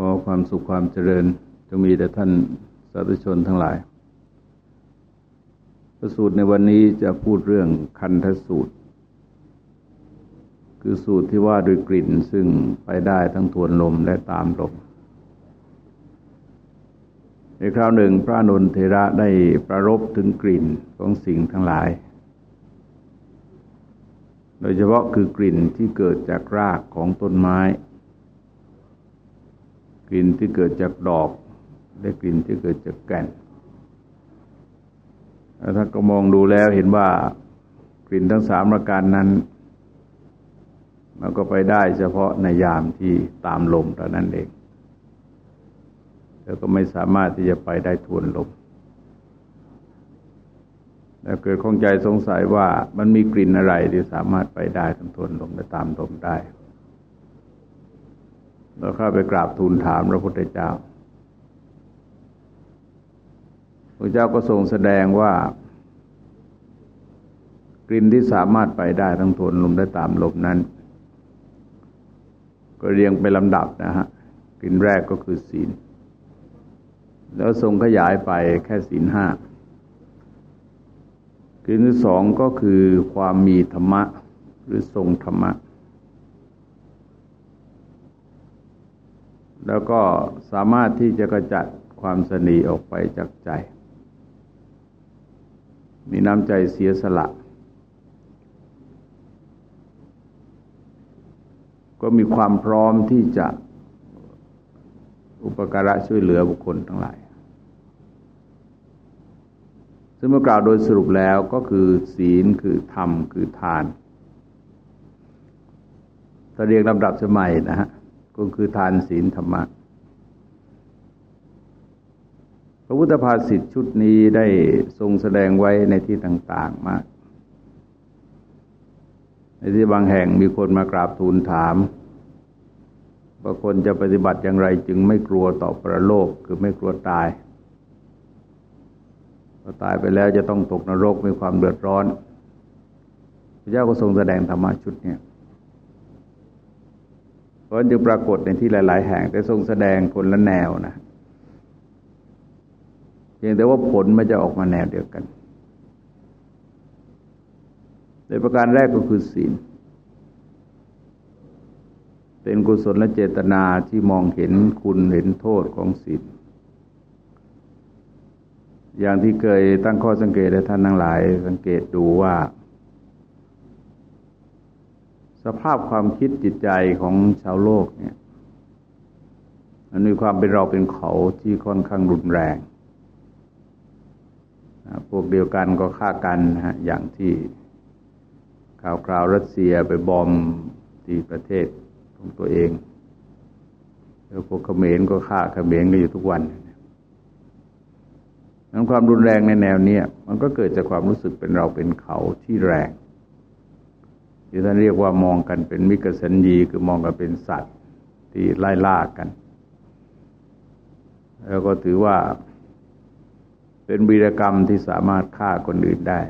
ขอความสุขความเจริญจงมีแด่ท่านสาธุชนทั้งหลายพระสูตรในวันนี้จะพูดเรื่องคันทสูตร คือสูตรที่ว่าด้วยกลิ่นซึ่งไปได้ทั้งทวนลมและตามลม ในคราวหนึ่งพระนนเทระได้ประรบถึงกลิ่นของสิ่งทั้งหลาย โดยเฉพาะคือกลิ่นที่เกิดจากรากของต้นไม้ กลิ่นที่เกิดจากดอกและกลิ่นที่เกิดจากแก่นถ้าก็มองดูแล้วเห็นว่ากลิ่นทั้งสามประการนั้น มันก็ไปได้เฉพาะในยามที่ตามลมเท่านั้นเองแล้วก็ไม่สามารถที่จะไปได้ทวนลมแล้วเกิดข้องใจสงสัยว่ามันมีกลิ่นอะไรที่สามารถไปได้ทั้งทวนลมและตามลมได้ เราเข้าไปกราบทูลถามพระพุทธเจ้าพระเจ้าก็ทรงแสดงว่า กลิ่นที่สามารถไปได้ทั้งทวนลมได้ตามลมนั้น ก็เรียงไปลำดับนะฮะกลิ่นแรกก็คือศีล แล้วทรงขยายไปแค่ศีลห้ากลิ่นที่สองก็คือความมีธรรมะ หรือทรงธรรมะ แล้วก็สามารถที่จะกระจัดความสนีออกไปจากใจ มีน้ำใจเสียสละ ก็มีความพร้อมที่จะอุปการะช่วยเหลือบุคคลทั้งหลาย ซึ่งเมื่อกล่าวโดยสรุปแล้วก็คือศีลคือธรรมคือทานถ้าเรียงลำดับสมัยนะฮะ ก็คือทานศีลธรรมะ พระพุทธภาษิตชุดนี้ได้ทรงแสดงไว้ในที่ต่างๆมาก ในที่บางแห่งมีคนมากราบทูลถามว่าคนจะปฏิบัติอย่างไรจึงไม่กลัวต่อประโลกคือไม่กลัวตายพอตายไปแล้วจะต้องตกนรกมีความเดือดร้อน พระเจ้าก็ทรงแสดงธรรมะชุดนี้ เพราะจึงปรากฏในที่หลาย ๆ แห่งแต่ทรงแสดงคนละแนวนะเพียงแต่ว่าผลมันจะออกมาแนวเดียวกันในประการแรกก็คือศีล เป็นกุศลและเจตนาที่มองเห็นคุณเห็นโทษของศีล อย่างที่เคยตั้งข้อสังเกตและท่านทั้งหลาย สังเกตดูว่า ภาพความคิดจิตใจของชาวโลกเนี่ยมันมีความเป็นเราเป็นเขาที่ค่อนข้างรุนแรง พวกเดียวกันก็ฆ่ากันนะฮะอย่างที่ข่าวคราวรัสเซียไปบอมที่ประเทศของตัวเอง แล้วพวกเขมรก็ฆ่าเขมรกันอยู่ทุกวันนั้นความรุนแรงในแนวเนี้ยมันก็เกิดจากความรู้สึกเป็นเราเป็นเขาที่แรง ที่ท่านเรียกว่ามองกันเป็นมิกสัญญีคือมองกันเป็นสัตว์ที่ไล่ล่ากัน แล้วก็ถือว่าเป็นวีรกรรมที่สามารถฆ่าคนอื่นได้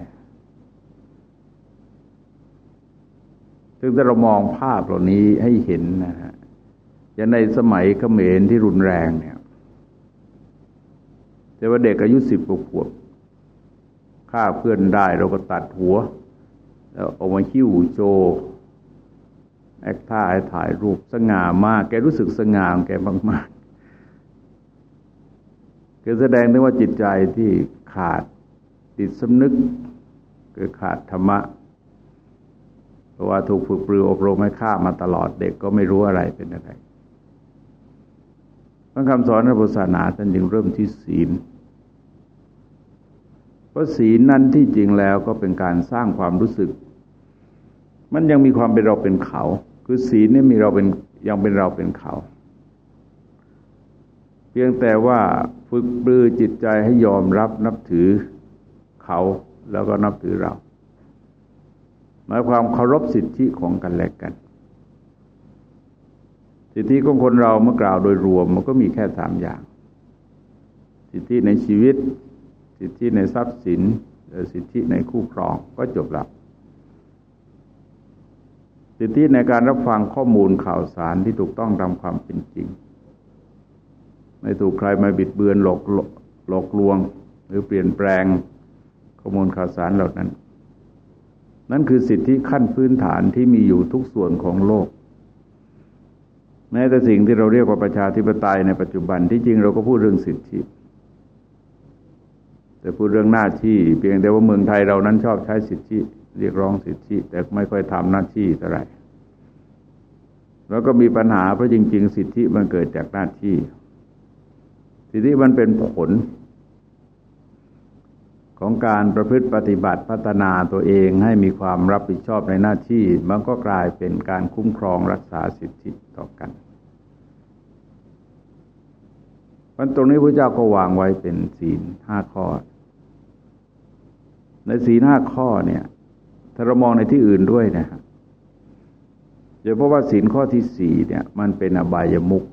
ซึ่งถ้าเรามองภาพเหล่านี้ให้เห็นนะฮะอย่างในสมัยเขมรที่รุนแรงเนี่ยแต่ว่าเด็กอายุสิบกว่าขวบฆ่าเพื่อนได้เราก็ตัดหัว แล้วออกมาหิ้วโจแอคท่าถ่ายรูปสง่ามาก แกรู้สึกสง่ามแกมากๆคือแสดงถึงว่าจิตใจที่ขาดติดสำนึกคือขาดธรรมะเพราะว่าถูกฝึกปรืออบรมให้ข้ามาตลอดเด็กก็ไม่รู้อะไรเป็นอะไรพระคำสอนในพุทธศาสนาท่านจึงเริ่มที่ศีลเพราะศีลนั้นที่จริงแล้วก็เป็นการสร้างความรู้สึก มันยังมีความเป็นเราเป็นเขา คือศีลนี่มีเราเป็นยังเป็นเราเป็นเขา เพียงแต่ว่าฝึกปลือจิตใจให้ยอมรับนับถือเขาแล้วก็นับถือเรา หมายความเคารพสิทธิของกันและกัน สิทธิของคนเราเมื่อกล่าวโดยรวมมันก็มีแค่สามอย่าง สิทธิในชีวิต สิทธิในทรัพย์สินสิทธิในคู่ครองก็จบแล้ว สิทธิในการรับฟังข้อมูลข่าวสารที่ถูกต้องตามความเป็นจริง ไม่ถูกใครมาบิดเบือนหลอกหลอกลวง หรือเปลี่ยนแปลงข้อมูลข่าวสารเหล่านั้น นั่นคือสิทธิขั้นพื้นฐานที่มีอยู่ทุกส่วนของโลกแม้แต่สิ่งที่เราเรียกว่าประชาธิปไตยในปัจจุบันที่จริงเราก็พูดเรื่องสิทธิแต่พูดเรื่องหน้าที่ เพียงแต่ว่าเมืองไทยเรานั้นชอบใช้สิทธิ เรียกร้องสิทธิ แต่ไม่ค่อยทำหน้าที่เท่าไหร่แล้วก็มีปัญหาเพราะจริง ๆ สิทธิมันเกิดจากหน้าที่ สิทธิมันเป็นผล ของการประพฤติปฏิบัติพัฒนาตัวเองให้มีความรับผิดชอบในหน้าที่ มันก็กลายเป็นการคุ้มครองรักษาสิทธิต่อกันวันตรงนี้พระเจ้าก็วางไว้เป็นศีลห้าข้อ ในศีลห้าข้อเนี่ย ถ้าเรามองในที่อื่นด้วยนะครับจะเพราะว่าศีลข้อที่สี่เนี่ย มันเป็นอบายมุก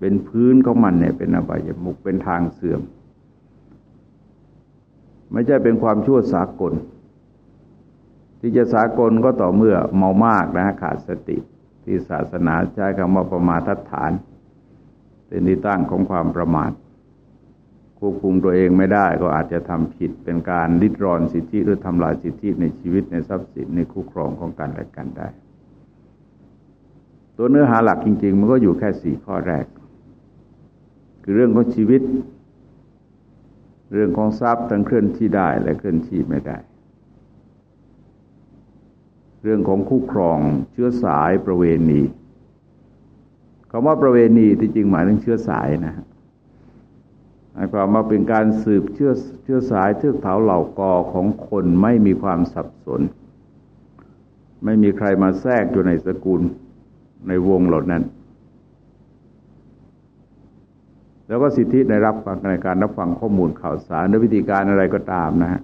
เป็นพื้นของมันเนี่ยเป็นอบายมุกเป็นทางเสื่อม ไม่ใช่เป็นความชั่วสากล ที่จะสากลก็ต่อเมื่อเมามากนะขาดสติ ที่ศาสนาใช้คำว่าประมาทฐาน เป็นที่ตั้งของความประมาท ควบคุมตัวเองไม่ได้ก็อาจจะทำผิดเป็นการริดรอนสิทธิหรือทำลายสิทธิในชีวิตในทรัพย์สินในคู่ครองของกันและกันได้ ตัวเนื้อหาหลักจริง ๆ มันก็อยู่แค่สี่ข้อแรก คือเรื่องของชีวิต เรื่องของทรัพย์ทั้งเคลื่อนที่ได้และเคลื่อนที่ไม่ได้ เรื่องของคู่ครองเชื้อสายประเวณีคำว่าประเวณีที่จริงหมายถึงเชื้อสายนะ หมายความว่าเป็นการสืบเชื้อเชื้อสายเทือกเถาเหล่ากอของคนไม่มีความสับสน ไม่มีใครมาแทรกอยู่ในสกุลในวงเหล่านั้น แล้วก็สิทธิในรับฟังในการรับฟังข้อมูลข่าวสารด้วยวิธีการอะไรก็ตามนะฮะ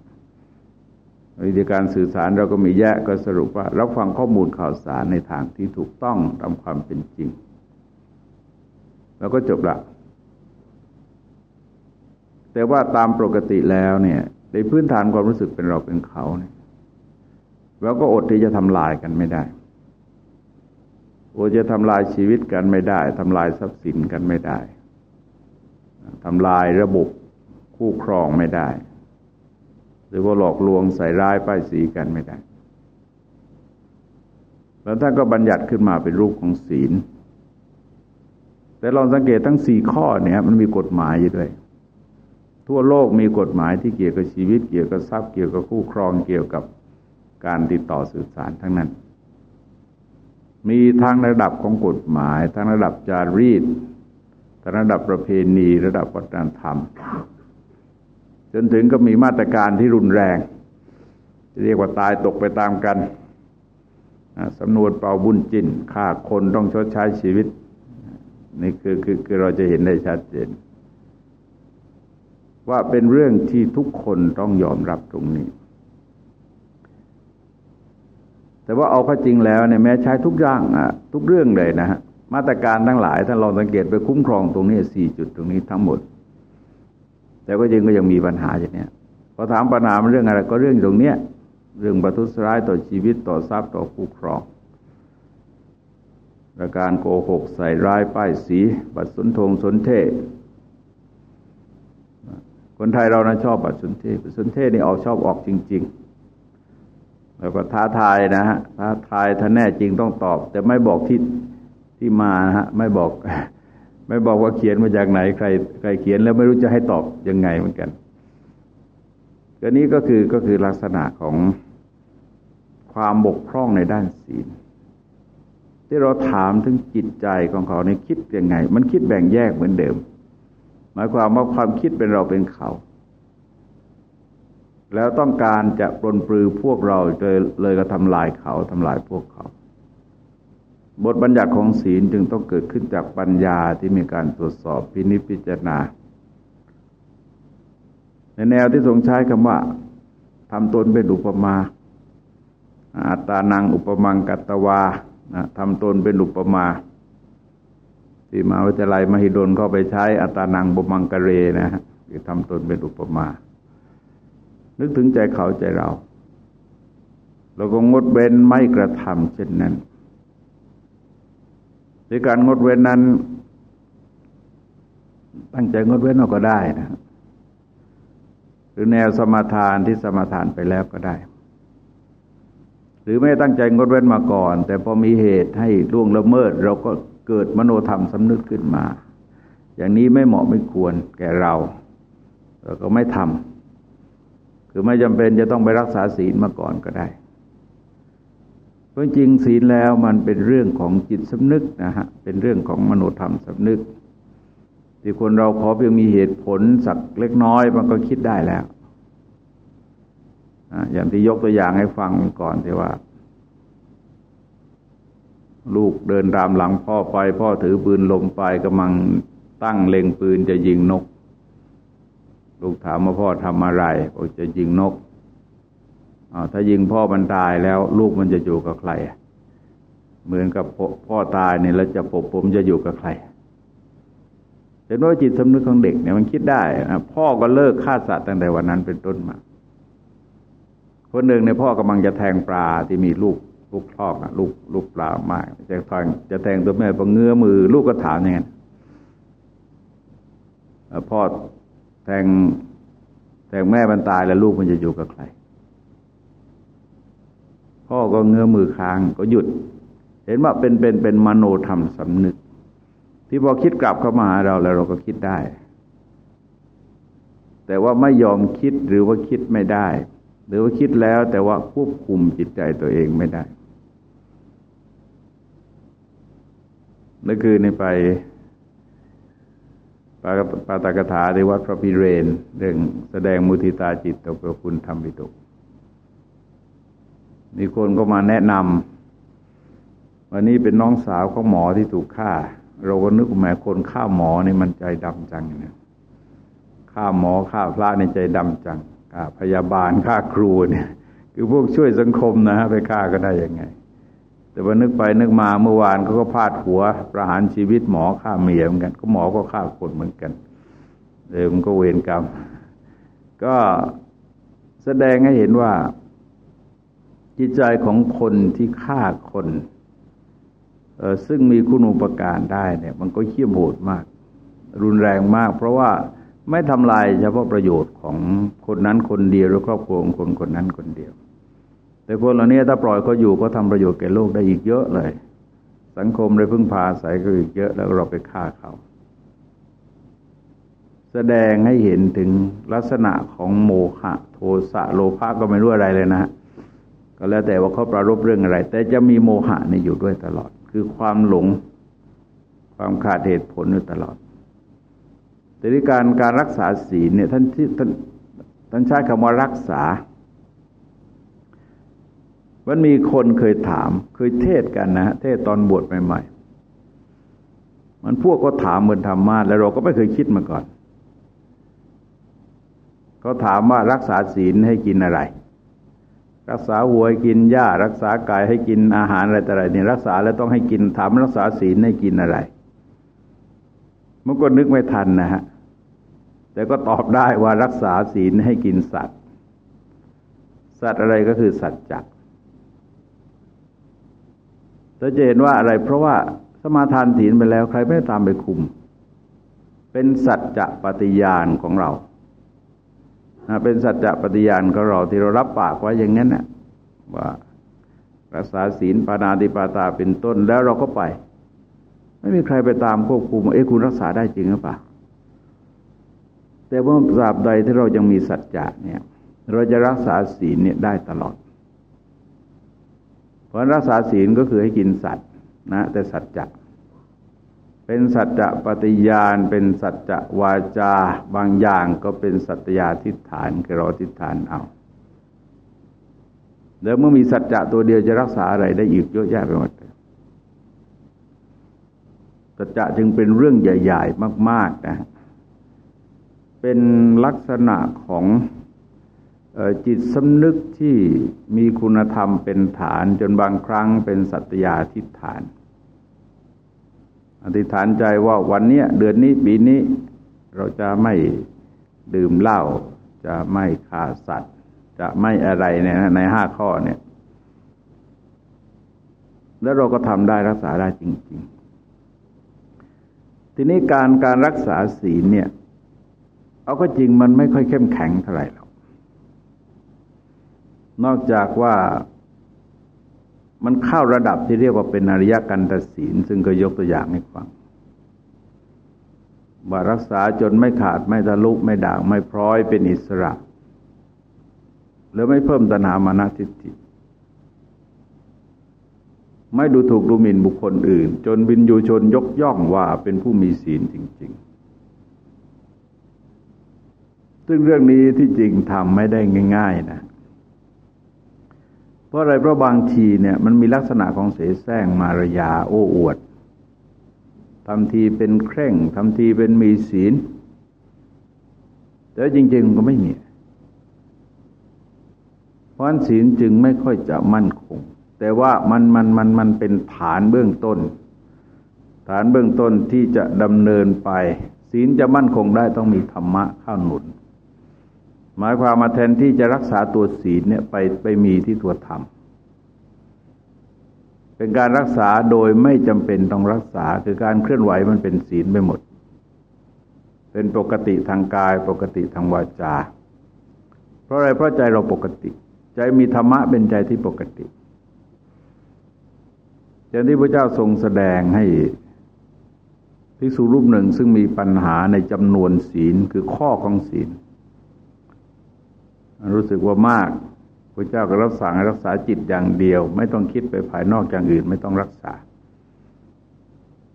วิธีการสื่อสารเราก็มีแยกก็สรุปว่า รับฟังข้อมูลข่าวสารในทางที่ถูกต้องตามความเป็นจริง แล้วก็จบละ แต่ว่าตามปกติแล้วเนี่ยในพื้นฐานความรู้สึกเป็นเราเป็นเขาเนี่ยเราก็อดที่จะทำลายกันไม่ได้อดจะทำลายชีวิตกันไม่ได้ทำลายทรัพย์สินกันไม่ได้ทำลายระบบคู่ครองไม่ได้ หรือว่าหลอกลวงใส่ร้ายป้ายสีกันไม่ได้ แล้วท่านก็บัญญัติขึ้นมาเป็นรูปของศีล แต่ลองสังเกตทั้งสี่ข้อเนี่ยมันมีกฎหมายอยู่ด้วย ทั่วโลกมีกฎหมายที่เกี่ยวกับชีวิต เกี่ยวกับทรัพย์เกี่ยวกับคู่ครองเกี่ยวกับการติดต่อสื่อสารทั้งนั้น มีทั้งระดับของกฎหมาย ทั้งระดับจารีตทั้งระดับประเพณีระดับวัฒนธรรม จนถึงก็มีมาตรการที่รุนแรง เรียกว่าตายตกไปตามกันสำนวนเป่าบุญจินฆ่าคนต้องชดใช้ชีวิต นี่คือคือคือเราจะเห็นได้ชัดเจน ว่าเป็นเรื่องที่ทุกคนต้องยอมรับตรงนี้ แต่ว่าเอาข้อจริงแล้วเนี่ยแม้ใช้ทุกอย่างอะทุกเรื่องเลยนะฮะมาตรการทั้งหลายถ้าเราสังเกตไปคุ้มครองตรงนี้สี่จุดตรงนี้ทั้งหมด แต่ก็ยังก็ยังมีปัญหาอย่างนี้พอถามปัญหาเรื่องอะไรก็เรื่องตรงเนี้ยเรื่องประทุษร้ายต่อชีวิตต่อทรัพย์ต่อคู่ครองประการโกหกใส่ร้ายป้ายสี บัตรสนทงสนเท คนไทยเรานะชอบบัตรสนเทศบัตรสนเทศนี่ออกชอบออกจริง ๆ แล้วก็ท้าทายนะฮะท้าทายถ้าแน่จริงต้องตอบ แต่ไม่บอกที่ที่มานะฮะไม่บอก ไม่บอกว่าเขียนมาจากไหน ใคร ใครเขียนแล้วไม่รู้จะให้ตอบยังไงเหมือนกันก็นี้ก็คือก็คือลักษณะของความบกพร่องในด้านศีล ที่เราถามถึงจิตใจของเขาในคิดยังไง มันคิดแบ่งแยกเหมือนเดิม มายความว่าความคิดเป็นเราเป็นเขา แล้วต้องการจะปลนปลือพวกเราเลยเลยก็ทำลายเขาทำลายพวกเขา บทบัญญัติของศีลจึงต้องเกิดขึ้นจากปัญญาที่มีการตรวจสอบพินิจพิจารณา ในแนวที่ทรงใช้คำว่าทำตนเป็นอุปมาอัตตานังอุปมังกัตตวานะทำตนเป็นอุปมา ที่มาวิทยาลัยมหิดลเข้าไปใช้อัตานังบมังกะเรนะฮะคือทำตนเป็นอุปมา นึกถึงใจเขาใจเราเราก็งดเว้นไม่กระทำเช่นนั้นในการงดเว้นนั้น ตั้งใจงดเว้นเราก็ได้นะหรือแนวสมาทานที่สมาทานไปแล้วก็ได้ หรือไม่ตั้งใจงดเว้นมาก่อน แต่พอมีเหตุให้ล่วงละเมิด เราก็ เกิดมโนธรรมสำนึกขึ้นมา อย่างนี้ไม่เหมาะไม่ควรแก่เราเราก็ไม่ทำคือไม่จำเป็นจะต้องไปรักษาศีลมาก่อนก็ได้ เพราะจริงศีลแล้วมันเป็นเรื่องของจิตสำนึกนะฮะเป็นเรื่องของมโนธรรมสำนึกที่คนเราขอเพียงมีเหตุผลสักเล็กน้อยมันก็คิดได้แล้วอย่างที่ยกตัวอย่างให้ฟังก่อนที่ว่า ลูกเดินตามหลังพ่อไป พ่อถือปืนลมไปกำลังตั้งเล็งปืนจะยิงนก ลูกถามว่าพ่อทำอะไรบอกจะยิงนกถ้ายิงพ่อมันตายแล้ว ลูกมันจะอยู่กับใคร เหมือนกับพ่อตายเนี่ยแล้วจะปบผมจะอยู่กับใครเห็นว่าจิตสำนึกของเด็กเนี่ยมันคิดได้นะพ่อก็เลิกฆ่าสัตว์ตั้งแต่วันนั้นเป็นต้นมา คนหนึ่งในพ่อกำลังจะแทงปลาที่มีลูก ลูกทอกลูกลูกปลามาก จะแทงจะแทงตัวแม่พอเงื้อมือ ลูกก็ถามอย่างนี้พ่อแทงแทงแม่มันตายแล้วลูกมันจะอยู่กับใคร พ่อก็เงื้อมือค้างก็หยุด เห็นว่าเป็นเป็นเป็นมโนธรรมสำนึก ที่พอคิดกลับเข้ามาหาเราแล้วเราก็คิดได้ แต่ว่าไม่ยอมคิดหรือว่าคิดไม่ได้ หรือว่าคิดแล้วแต่ว่าควบคุมจิตใจตัวเองไม่ได้ นั่นคือในไปปาปาตากถาในวัดพระพิเรนเรื่องแสดงมุทิตาจิตต่อพระคุณธรรมวิตุมีคนก็มาแนะนำวันนี้เป็นน้องสาวของหมอที่ถูกฆ่า เราก็นึกแหมคนฆ่าหมอนี่มันใจดำจังเนี่ยฆ่าหมอฆ่าพระในใจดำจังฆ่าพยาบาลฆ่าครูเนี่ย คือพวกช่วยสังคมนะฮะไปฆ่าก็ได้ยังไง แต่ว่านึกไปนึกมาเมื่อวานเขาก็พาดหัว ประหารชีวิตหมอฆ่าเมียเหมือนกัน ก็หมอก็ฆ่าคนเหมือนกันเลยมันก็เวรกรรม ก็แสดงให้เห็นว่า จิตใจของคนที่ฆ่าคนซึ่งมีคุณอุปการได้เนี่ย มันก็เขี้ยมโหดมาก รุนแรงมาก เพราะว่าไม่ทำลายเฉพาะประโยชน์ของคนนั้นคนเดียวหรือครอบครัวของคนคนนั้นคนเดียว แต่คนเหล่านี้ถ้าปล่อยเขาอยู่ก็ทำประโยชน์แก่โลกได้อีกเยอะเลย สังคมเลยพึ่งพาอาศัยก็อีกเยอะแล้วเราไปฆ่าเขาแสดงให้เห็นถึงลักษณะของโมหะ โทสะโลภะก็ไม่รู้อะไรเลยนะก็แล้วแต่ว่าเขาประรบเรื่องอะไร แต่จะมีโมหะนี่อยู่ด้วยตลอด คือความหลง ความขาดเหตุผลอยู่ตลอด แต่ในการการรักษาศีลเนี่ยท่านที่ท่านท่านใช้คำว่ารักษา มันมีคนเคยถาม เคยเทศกันนะเทศตอนบวชใหม่ๆ มันพวกก็ถามเหมือนธรรมะแล้วเราก็ไม่เคยคิดมาก่อนเขาถามว่ารักษาศีลให้กินอะไร รักษาวัวให้กินหญ้า รักษากายให้กินอาหารอะไรต่ออะไรนี่รักษาแล้วต้องให้กินถามรักษาศีลให้กินอะไรมันก็นึกไม่ทันนะฮะแต่ก็ตอบได้ว่ารักษาศีลให้กินสัตว์ สัตว์อะไรก็คือสัตว์จัก เราจะเห็นว่าอะไร เพราะว่าสมาทานศีลไปแล้วใครไม่ตามไปคุม เป็นสัจจะปฏิญาณของเราเป็นสัจจะปฏิญาณของเราที่เรารับปากไว้อย่างนั้นนะว่ารักษาศีลปานาติปาตาเป็นต้นแล้วเราก็ไป ไม่มีใครไปตามควบคุมเอ้คุณรักษาได้จริงหรือเปล่าแต่ว่าตราบใดที่เรายังมีสัจจะเนี่ย เราจะรักษาศีลเนี่ยได้ตลอด เพราะรักษาศีลก็คือให้กินสัตว์นะแต่สัจจะเป็นสัจจะปฏิญาณ เป็นสัจจะวาจาบางอย่างก็เป็นสัตยาทิฏฐานคือเราทิฏฐานเอาแล้วเมื่อมีสัจจะตัวเดียวจะรักษาอะไรได้อีกเยอะแยะไปหมดสัจจะจึงเป็นเรื่องใหญ่ ๆ มาก ๆ นะ เป็นลักษณะของ จิตสำนึกที่มีคุณธรรมเป็นฐาน จนบางครั้งเป็นสัตยาทิฐาน อธิษฐานใจว่าวันนี้เดือนนี้ปีนี้ เราจะไม่ดื่มเหล้าจะไม่ฆ่าสัตว์ จะไม่อะไรเนี่ยในห้าข้อเนี่ย แล้วเราก็ทำได้รักษาได้จริง ๆ ทีนี้การการรักษาศีลเนี่ย เอาก็จริงมันไม่ค่อยเข้มแข็งเท่าไหร่ นอกจากว่ามันเข้าระดับที่เรียกว่าเป็นอริยกันตศีล ซึ่งก็ยกตัวอย่างให้ฟังว่ารักษาจนไม่ขาดไม่ทะลุไม่ด่าง ไม่พร้อยเป็นอิสระหรือไม่เพิ่มตนามานาทิฏฐิไม่ดูถูกดูหมิ่นบุคคลอื่น จนวินยูชนยกย่องว่าเป็นผู้มีศีลจริง ๆ ซึ่งเรื่องนี้ที่จริงทำไม่ได้ง่าย ๆ นะ ราะอะไรเพราะบางทีเนี่ยมันมีลักษณะของเสแสร้งมารยาโอ้อวดทำทีเป็นเคร่งทำทีเป็นมีศีล แต่จริง ๆ ก็ไม่มีเพราะศีลจึงไม่ค่อยจะมั่นคง แต่ว่ามันมันมันมันเป็นฐานเบื้องต้น ฐานเบื้องต้นที่จะดำเนินไป ศีลจะมั่นคงได้ต้องมีธรรมะเข้าหนุน หมายความมาแทนที่จะรักษาตัวศีลเนี่ยไปไปมีที่ตัวธรรม เป็นการรักษาโดยไม่จำเป็นต้องรักษาคือการเคลื่อนไหวมันเป็นศีลไปหมด เป็นปกติทางกายปกติทางวาจา เพราะอะไรเพราะใจเราปกติ ใจมีธรรมะเป็นใจที่ปกติอย่างที่พระเจ้าทรงแสดงให้ภิกษุรูปหนึ่งซึ่งมีปัญหาในจำนวนศีลคือข้อของศีล รู้สึกว่ามากพระเจ้าก็รับสั่งให้รักษาจิตอย่างเดียว ไม่ต้องคิดไปภายนอกอย่างอื่น ไม่ต้องรักษา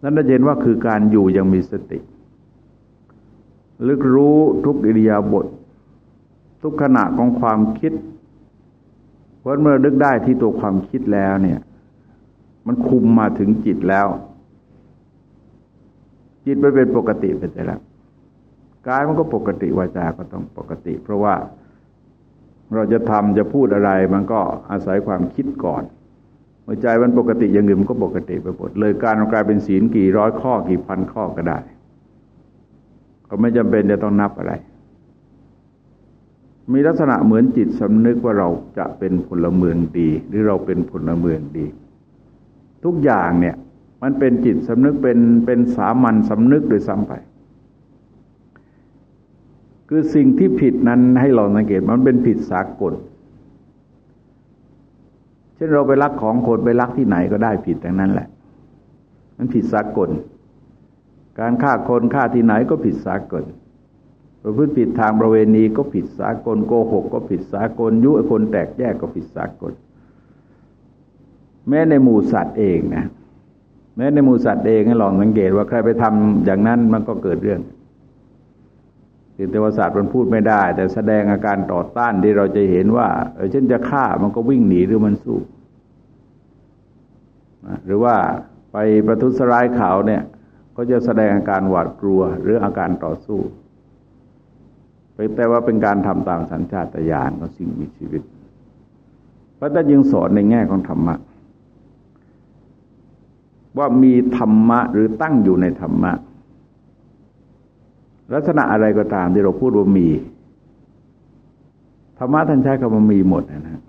นั้นเราเห็นว่าคือการอยู่ยังมีสติ ลึกรู้ทุกอิริยาบถทุกขณะของความคิดเพราะเมื่อลึกได้ที่ตัวความคิดแล้วเนี่ย มันคุมมาถึงจิตแล้ว จิตมันเป็นปกติไปแล้วกายมันก็ปกติวาจาก็ต้องปกติ เพราะว่า เราจะทำจะพูดอะไร มันก็อาศัยความคิดก่อนหัวใจมันปกติอย่างอื่นมันก็ปกติไปหมดเลยการกลายเป็นศีลกี่ร้อยข้อกี่พันข้อก็ได้ก็ไม่จำเป็นจะต้องนับอะไร มีลักษณะเหมือนจิตสำนึกว่าเราจะเป็นพลเมืองดี หรือเราเป็นพลเมืองดี ทุกอย่างเนี่ย มันเป็นจิตสำนึกเป็นเป็นสามัญสำนึกโดยซ้ำไป คือสิ่งที่ผิดนั้นให้เราสังเกตมันเป็นผิดสากล เช่นเราไปรักของคนไปรักที่ไหนก็ได้ผิดอย่างนั้นแหละ มันผิดสากล การฆ่าคนฆ่าที่ไหนก็ผิดสากลประพฤติผิดทางประเวณีก็ผิดสากลโกหก ก็ผิดสากล ยุคนแตกแยกก็ผิดสากล แม้ในหมู่สัตว์เองนะแม้ในหมู่สัตว์เองให้ลองสังเกตว่าใครไปทำอย่างนั้นมันก็เกิดเรื่อง คือเทวศาสตร์มันพูดไม่ได้ แต่แสดงอาการต่อต้านที่เราจะเห็นว่าเออฉันจะฆ่ามันก็วิ่งหนีหรือมันสู้หรือว่าไปประทุษร้ายเขาเนี่ย ก็จะแสดงอาการหวาดกลัวหรืออาการต่อสู้แต่ว่าเป็นการทำตามสัญชาตญาณของสิ่งมีชีวิต พระเจ้ายึงสอนในแง่ของธรรมะ ว่ามีธรรมะหรือตั้งอยู่ในธรรมะ ลักษณะอะไรก็ตามที่เราพูดว่ามีธรรมะท่านใช้คำว่ามีหมดนะ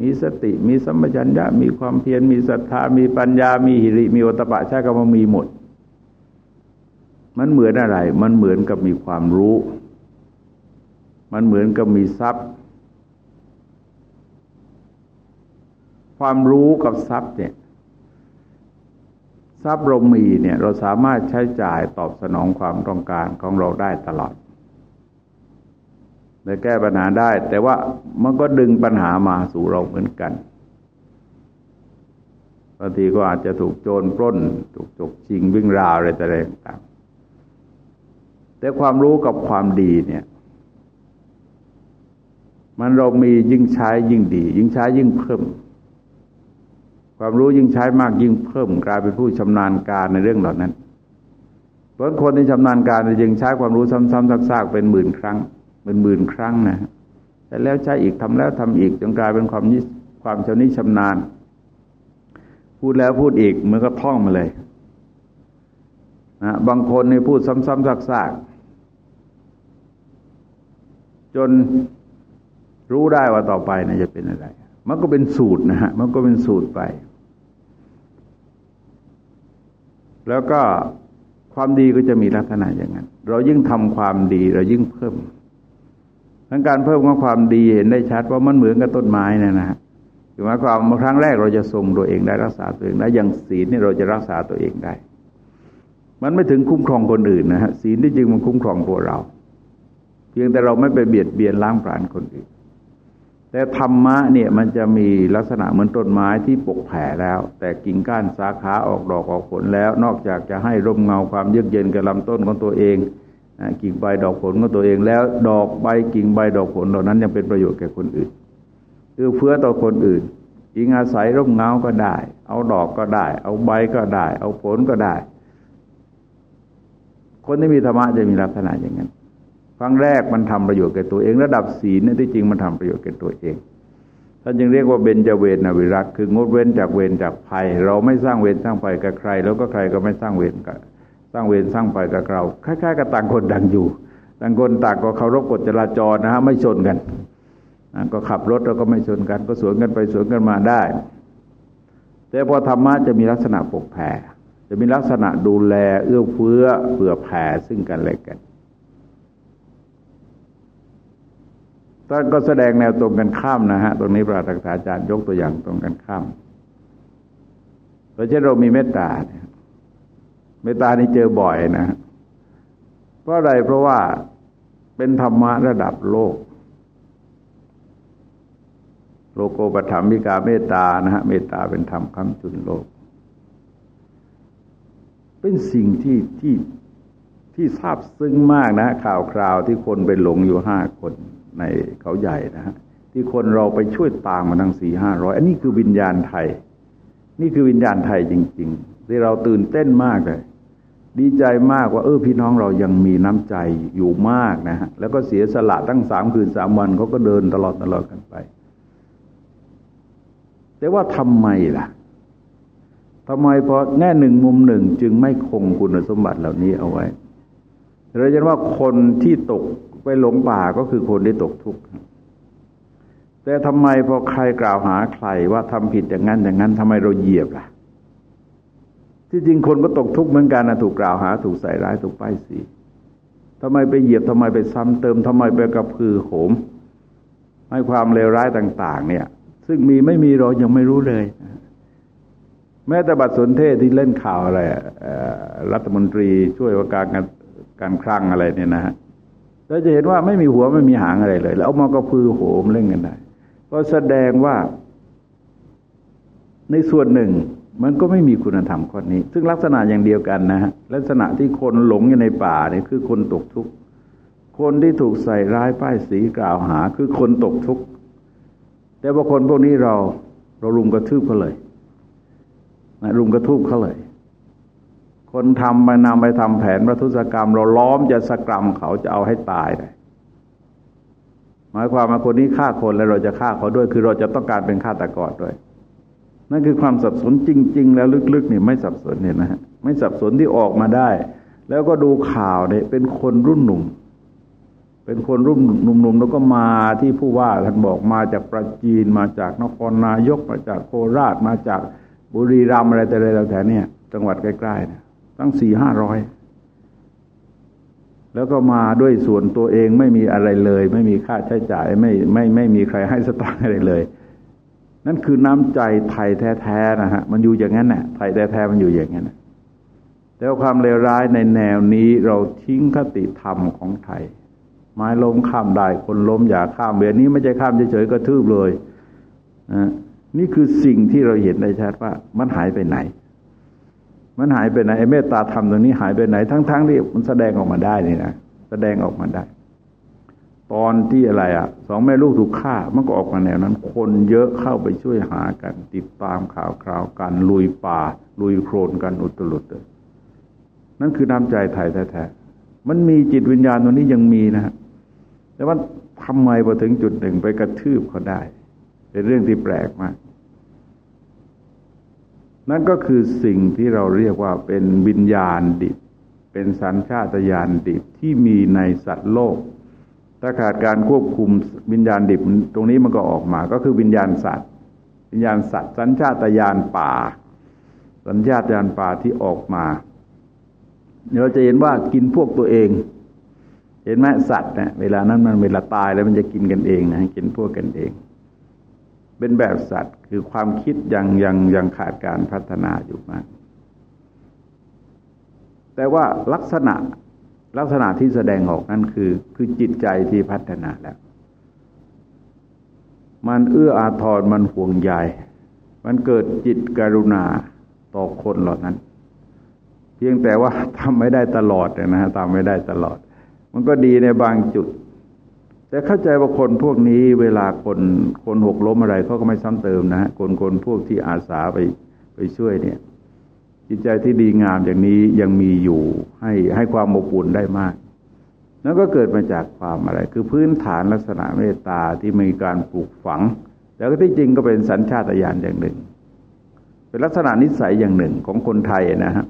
มีสติมีสัมปชัญญะมีความเพียรมีศรัทธามีปัญญา มีหิริ มีโอตปะใช้คำว่ามีหมด มันเหมือนอะไร มันเหมือนกับมีความรู้ มันเหมือนกับมีทรัพย์ ความรู้กับทรัพย์เนี่ย ทรัพย์เรามีเนี่ยเราสามารถใช้จ่ายตอบสนองความต้องการของเราได้ตลอดและแก้ปัญหาได้ แต่ว่ามันก็ดึงปัญหามาสู่เราเหมือนกันบางทีก็อาจจะถูกโจรปล้น ถูกจกชิงวิ่งราวอะไรต่างๆแต่ความรู้กับความดีเนี่ย มันเรามียิ่งใช้ยิ่งดี ยิ่งใช้ยิ่งเพิ่ม ความรู้ยิ่งใช้มากยิ่งเพิ่มกลายเป็นผู้ชำนาญการในเรื่องเหล่านั้นเพราะคนที่ชำนาญการจึงใช้ความรู้ซ้ำๆซากๆเป็นหมื่นครั้งเป็นหมื่นครั้งนะแต่แล้วใช้อีกทำแล้วทำอีกจนกลายเป็นความนิความชำนิชำนาญ พูดแล้วพูดอีกมันก็ท่องมาเลยนะบางคนในพูดซ้ำๆซากๆจนรู้ได้ว่าต่อไปนะจะเป็นอะไร มันก็เป็นสูตรนะฮะมันก็เป็นสูตรไป แล้วก็ความดีก็จะมีลักษณะอย่างนั้น เรายิ่งทำความดีเรายิ่งเพิ่มทั้งการเพิ่มของความดีเห็นได้ชัดว่ามันเหมือนกับต้นไม้นะนะคือหมายความว่าครั้งแรกเราจะทรงตัวเองได้รักษาตัวเองได้อย่างศีลนี่เราจะรักษาตัวเองได้ มันไม่ถึงคุ้มครองคนอื่นนะฮะศีลที่จริงมันคุ้มครองตัวเรา เพียงแต่เราไม่ไปเบียดเบียนล้างผลาญคนอื่น แต่ธรรมะเนี่ยมันจะมีลักษณะเหมือนต้นไม้ที่ปกแผ่แล้ว แต่กิ่งก้านสาขาออกดอกออกผลแล้ว นอกจากจะให้ร่มเงาความเยือกเย็นกับลำต้นของตัวเองกิ่งใบดอกผลของตัวเองแล้ว ดอกใบกิ่งใบดอกผลเหล่านั้นยังเป็นประโยชน์แก่คนอื่นเอื้อเฟื้อต่อคนอื่นอิงอาศัยร่มเงาก็ได้ เอาดอกก็ได้ เอาใบก็ได้ เอาผลก็ได้ คนที่มีธรรมะจะมีลักษณะอย่างนั้น ครั้งแรกมันทำประโยชน์แก่ตัวเอง ระดับศีลเนี่ยที่จริงมันทำประโยชน์แก่ตัวเองท่านจึงเรียกว่าเบญจเวรนวิรักคืองดเว้นจากเวรจากภัย เราไม่สร้างเวรสร้างภัยกับใคร แล้วก็ใครก็ไม่สร้างเวรกับสร้างเวรสร้างภัยกับเราคล้ายๆกับต่างคนต่างอยู่ต่างคนต่างก็เคารพกฎจราจรนะฮะไม่ชนกันก็ขับรถเราก็ไม่ชนกัน ก็สวนกันไปสวนกันมาได้ แต่พอธรรมะจะมีลักษณะปกแผ่จะมีลักษณะดูแลเอื้อเฟื้อเผื่อแผ่ซึ่งกันและกัน ท่านก็แสดงแนวตรงกันข้ามนะฮะ ตรงนี้พระทักษาจารย์ยกตัวอย่างตรงกันข้ามเพราะเช่นเรามีเมตตาเนี่ยเมตตานี่เจอบ่อยนะ เพราะอะไรเพราะว่าเป็นธรรมะระดับโลก โลโกปธรรมิกาเมตตานะฮะเมตตาเป็นธรรมคำจุนโลก เป็นสิ่งที่ที่ที่ทราบซึ้งมากนะ ข่าวคราวที่คนไปหลงอยู่ห้าคน ในเขาใหญ่นะฮะที่คนเราไปช่วยตามมาทั้งสี่ห้าร้อยอันนี้คือวิญญาณไทย นี่คือวิญญาณไทยจริง ๆ ที่เราตื่นเต้นมากเลย ดีใจมากว่า เออพี่น้องเรายังมีน้ำใจอยู่มากนะฮะแล้วก็เสียสละตั้งสามคืนสามวันเขาก็เดินตลอดตลอดกันไป แต่ว่าทำไมล่ะทำไมพอแง่หนึ่งมุมหนึ่งจึงไม่คงคุณสมบัติเหล่านี้เอาไว้เราจะว่าคนที่ตก ไปหลงป่าก็คือคนที่ตกทุกข์แต่ทำไมพอใครกล่าวหาใครว่าทำผิดอย่างนั้นอย่างนั้นทำไมเราเหยียบล่ะ ที่จริงคนก็ตกทุกข์เหมือนกันนะถูกกล่าวหา ถูกใส่ร้ายถูกป้ายสีทำไมไปเหยียบทำไมไปซ้ำเติมทำไมไปกระพือโหม ให้ความเลวร้ายต่าง ๆ เนี่ย ซึ่งมีไม่มีเรายังไม่รู้เลย แม้แต่บัตรสนเทศที่เล่นข่าวอะไรรัฐมนตรีช่วยว่าการการคลังอะไรเนี่ยนะฮะ เราจะเห็นว่าไม่มีหัวไม่มีหางอะไรเลย แล้วเอามากระพือโหมเล่นกันได้ ก็แสดงว่า ในส่วนหนึ่ง มันก็ไม่มีคุณธรรมข้อนี้ ซึ่งลักษณะอย่างเดียวกันนะฮะลักษณะที่คนหลงอยู่ในป่าเนี่ยคือคนตกทุกข์คนที่ถูกใส่ร้ายป้ายสีกล่าวหา คือคนตกทุกข์แต่บางคนพวกนี้เราเรารุมกระทืบเขาเลยนะรุมกระทืบเขาเลย คนทำไปนำไปทำแผนประทุษกรรม เราล้อมจะสกรรมเขาจะเอาให้ตายเลยหมายความว่าคนนี้ฆ่าคนแล้วเราจะฆ่าเขาด้วย คือเราจะต้องการเป็นฆาตกรด้วย นั่นคือความสับสนจริง ๆ แล้วลึกๆนี่ไม่สับสนเนี่ยนะฮะไม่สับสนที่ออกมาได้ แล้วก็ดูข่าวเนี่ยเป็นคนรุ่นหนุ่ม เป็นคนรุ่นหนุ่มๆแล้วก็มาที่ผู้ว่าท่านบอกมาจากประจีนมาจากนครนายกมาจากโคราชมาจากบุรีรัมย์อะไรแต่อะไรแถวเนี้ยจังหวัดใกล้ๆเนี่ย ตั้งสี่ห้าร้อยแล้วก็มาด้วยส่วนตัวเองไม่มีอะไรเลย ไม่มีค่าใช้จ่ายไม่ไม่ไม่มีใครให้สตางค์อะไรเลย นั่นคือน้ำใจไทยแท้ๆนะฮะมันอยู่อย่างนั้นแหละไทยแท้ๆมันอยู่อย่างนั้นแต่ความเลวร้ายในแนวนี้เราทิ้งคติธรรมของไทย ไม้ล้มข้ามได้คนล้มอย่าข้ามเบียนี้ไม่ใช่ข้ามเฉยๆก็ทืบเลยนะนี่คือสิ่งที่เราเห็นได้ชัดว่ามันหายไปไหน มันหายไปไหนไอ้เมตตาธรรมตรงนี้หายไปไหน ทั้งๆที่มันแสดงออกมาได้นี่นะแสดงออกมาได้ ตอนที่อะไรอะสองแม่ลูกถูกฆ่ามันก็ออกมาแนวนั้น คนเยอะเข้าไปช่วยหากัน ติดตามข่าวคราวกันลุยป่า ลุยโครนกันอุตลุดนั่นคือน้ำใจไทยแท้ๆมันมีจิตวิญญาณตรงนี้ยังมีนะแต่ว่าทำไมพอถึงจุดหนึ่งไปกระทืบเขาได้เป็นเรื่องที่แปลกมาก นั่นก็คือสิ่งที่เราเรียกว่าเป็นวิญญาณดิบ เป็นสัญชาตญาณดิบที่มีในสัตว์โลก ถ้าขาดการควบคุมวิญญาณดิบตรงนี้มันก็ออกมา ก็คือวิญญาณสัตว์ วิญญาณสัตว์ สัญชาตญาณป่า สัญชาตญาณป่าที่ออกมาเราจะเห็นว่ากินพวกตัวเอง เห็นไหมสัตว์เนี่ยเวลานั้นมันเวลาตายแล้วมันจะกินกันเองนะกินพวกกันเอง เป็นแบบสัตว์ คือความคิดยังยังยังขาดการพัฒนาอยู่มาก แต่ว่าลักษณะลักษณะที่แสดงออกนั่นคือ คือจิตใจที่พัฒนาแล้ว มันเอื้ออาทรมันห่วงใยมันเกิดจิตกรุณาต่อคนเหล่านั้น เพียงแต่ว่าทำไม่ได้ตลอดนะฮะทำไม่ได้ตลอด มันก็ดีในบางจุด แต่เข้าใจว่าคนพวกนี้เวลาคนคนหกล้มอะไรเขาก็ไม่ซ้ำเติมนะฮะคนคนพวกที่อาสาไปไปช่วยเนี่ย จิตใจที่ดีงามอย่างนี้ยังมีอยู่ให้ให้ความอบอุ่นได้มากนั่นก็เกิดมาจากความอะไร คือพื้นฐานลักษณะเมตตาที่มีการปลูกฝัง แล้วก็ที่จริงก็เป็นสัญชาตญาณอย่างหนึ่ง เป็นลักษณะนิสัยอย่างหนึ่งของคนไทยนะฮะ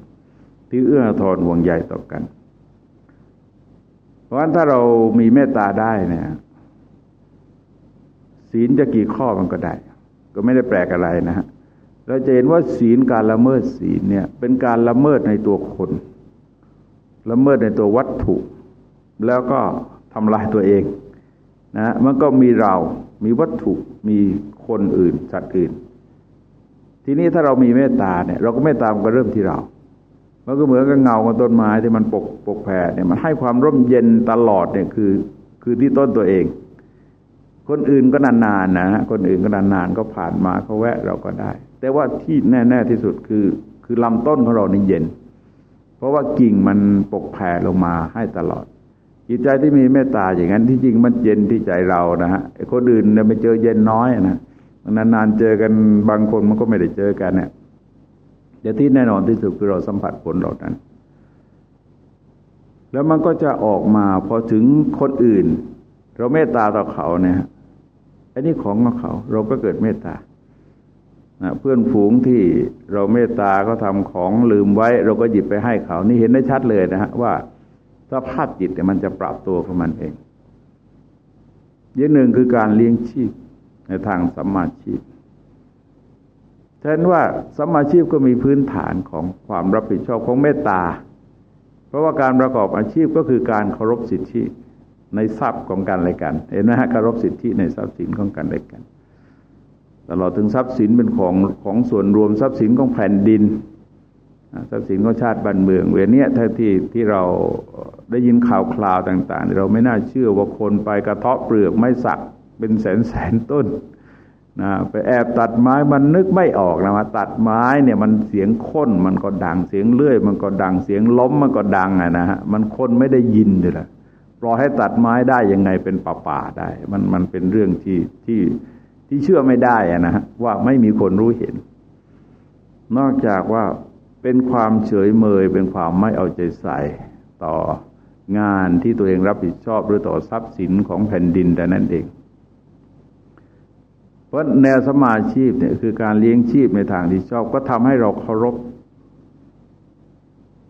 ที่เอื้อทอนห่วงใยต่อกัน เพราะฉะนั้นถ้าเรามีเมตตาได้เนี่ยศีลจะกี่ข้อมันก็ได้ ก็ไม่ได้แปลกอะไรนะฮะเราจะเห็นว่าศีลการละเมิดศีลเนี่ย เป็นการละเมิดในตัวคน ละเมิดในตัววัตถุ แล้วก็ทำลายตัวเองนะมันก็มีเรา มีวัตถุ มีคนอื่นสัตว์อื่น ทีนี้ถ้าเรามีเมตตาเนี่ย เราก็เมตตามันก็เริ่มที่เรา มันก็เหมือนกับเงาของต้นไม้ที่มันปกปกแผ่เนี่ยมันให้ความร่มเย็นตลอดเนี่ยคือคือที่ต้นตัวเอง คนอื่นก็นานๆนะคนอื่นก็นานๆก็ผ่านมาเขาแวะเราก็ได้ แต่ว่าที่แน่ ๆที่สุดคือคือลำต้นของเรานี่เย็น เพราะว่ากิ่งมันปกแผ่ลงมาให้ตลอด จิตใจที่มีเมตตาอย่างนั้นที่จริงมันเย็นที่ใจเรานะฮะคนอื่นเนี่ยไปเจอเย็นน้อยนะนานๆเจอกันบางคนมันก็ไม่ได้เจอกันเนี่ย แต่ที่แน่นอนที่สุดคือเราสัมผัสผลเหล่านั้น แล้วมันก็จะออกมาพอถึงคนอื่น เราเมตตาต่อเขาเนี่ยอันนี้ของของเขา เราก็เกิดเมตตานะเพื่อนฝูงที่เราเมตตาเขาทาของลืมไว้ เราก็หยิบไปให้เขา นี่เห็นได้ชัดเลยนะฮะว่าสภาพจิตเนี่ยมันจะปรับตัวของมันเองอย่างหนึ่งคือการเลี้ยงชีพในทางสัมมาชีพ ฉะนั้นว่าสัมมาชีพก็มีพื้นฐานของความรับผิดชอบของเมตตา เพราะว่าการประกอบอาชีพก็คือการเคารพสิทธิในทรัพย์ของกันและกัน เห็นไหมฮะเคารพสิทธิในทรัพย์สินของกันและกัน ตลอดถึงทรัพย์สินเป็นของของส่วนรวมทรัพย์สินของแผ่นดินทรัพย์สินของชาติบ้านเมืองเวลนี้ถ้าที่ที่เราได้ยินข่าวคราวต่าง ๆ เราไม่น่าเชื่อว่าคนไปกระเทาะเปลือกไม้สักเป็นแสนแสนต้น นะไปแอบตัดไม้มันนึกไม่ออกนะว่าตัดไม้เนี่ยมันเสียงค้นมันก็ดังเสียงเลื่อย มันก็ดังเสียงล้มมันก็ดังอะนะฮะมันคนไม่ได้ยินเลยละรอให้ตัดไม้ได้ยังไงเป็นป่าป่าได้ มันมันเป็นเรื่องที่ที่ที่เชื่อไม่ได้นะฮะว่าไม่มีคนรู้เห็น นอกจากว่าเป็นความเฉยเมย เป็นความไม่เอาใจใส่ต่องานที่ตัวเองรับผิดชอบหรือต่อทรัพย์สินของแผ่นดินแต่นั่นเอง ราะแนวสมาชีพเนี่ยคือการเลี้ยงชีพในทางที่ชอบ ก็ทำให้เราเคารพ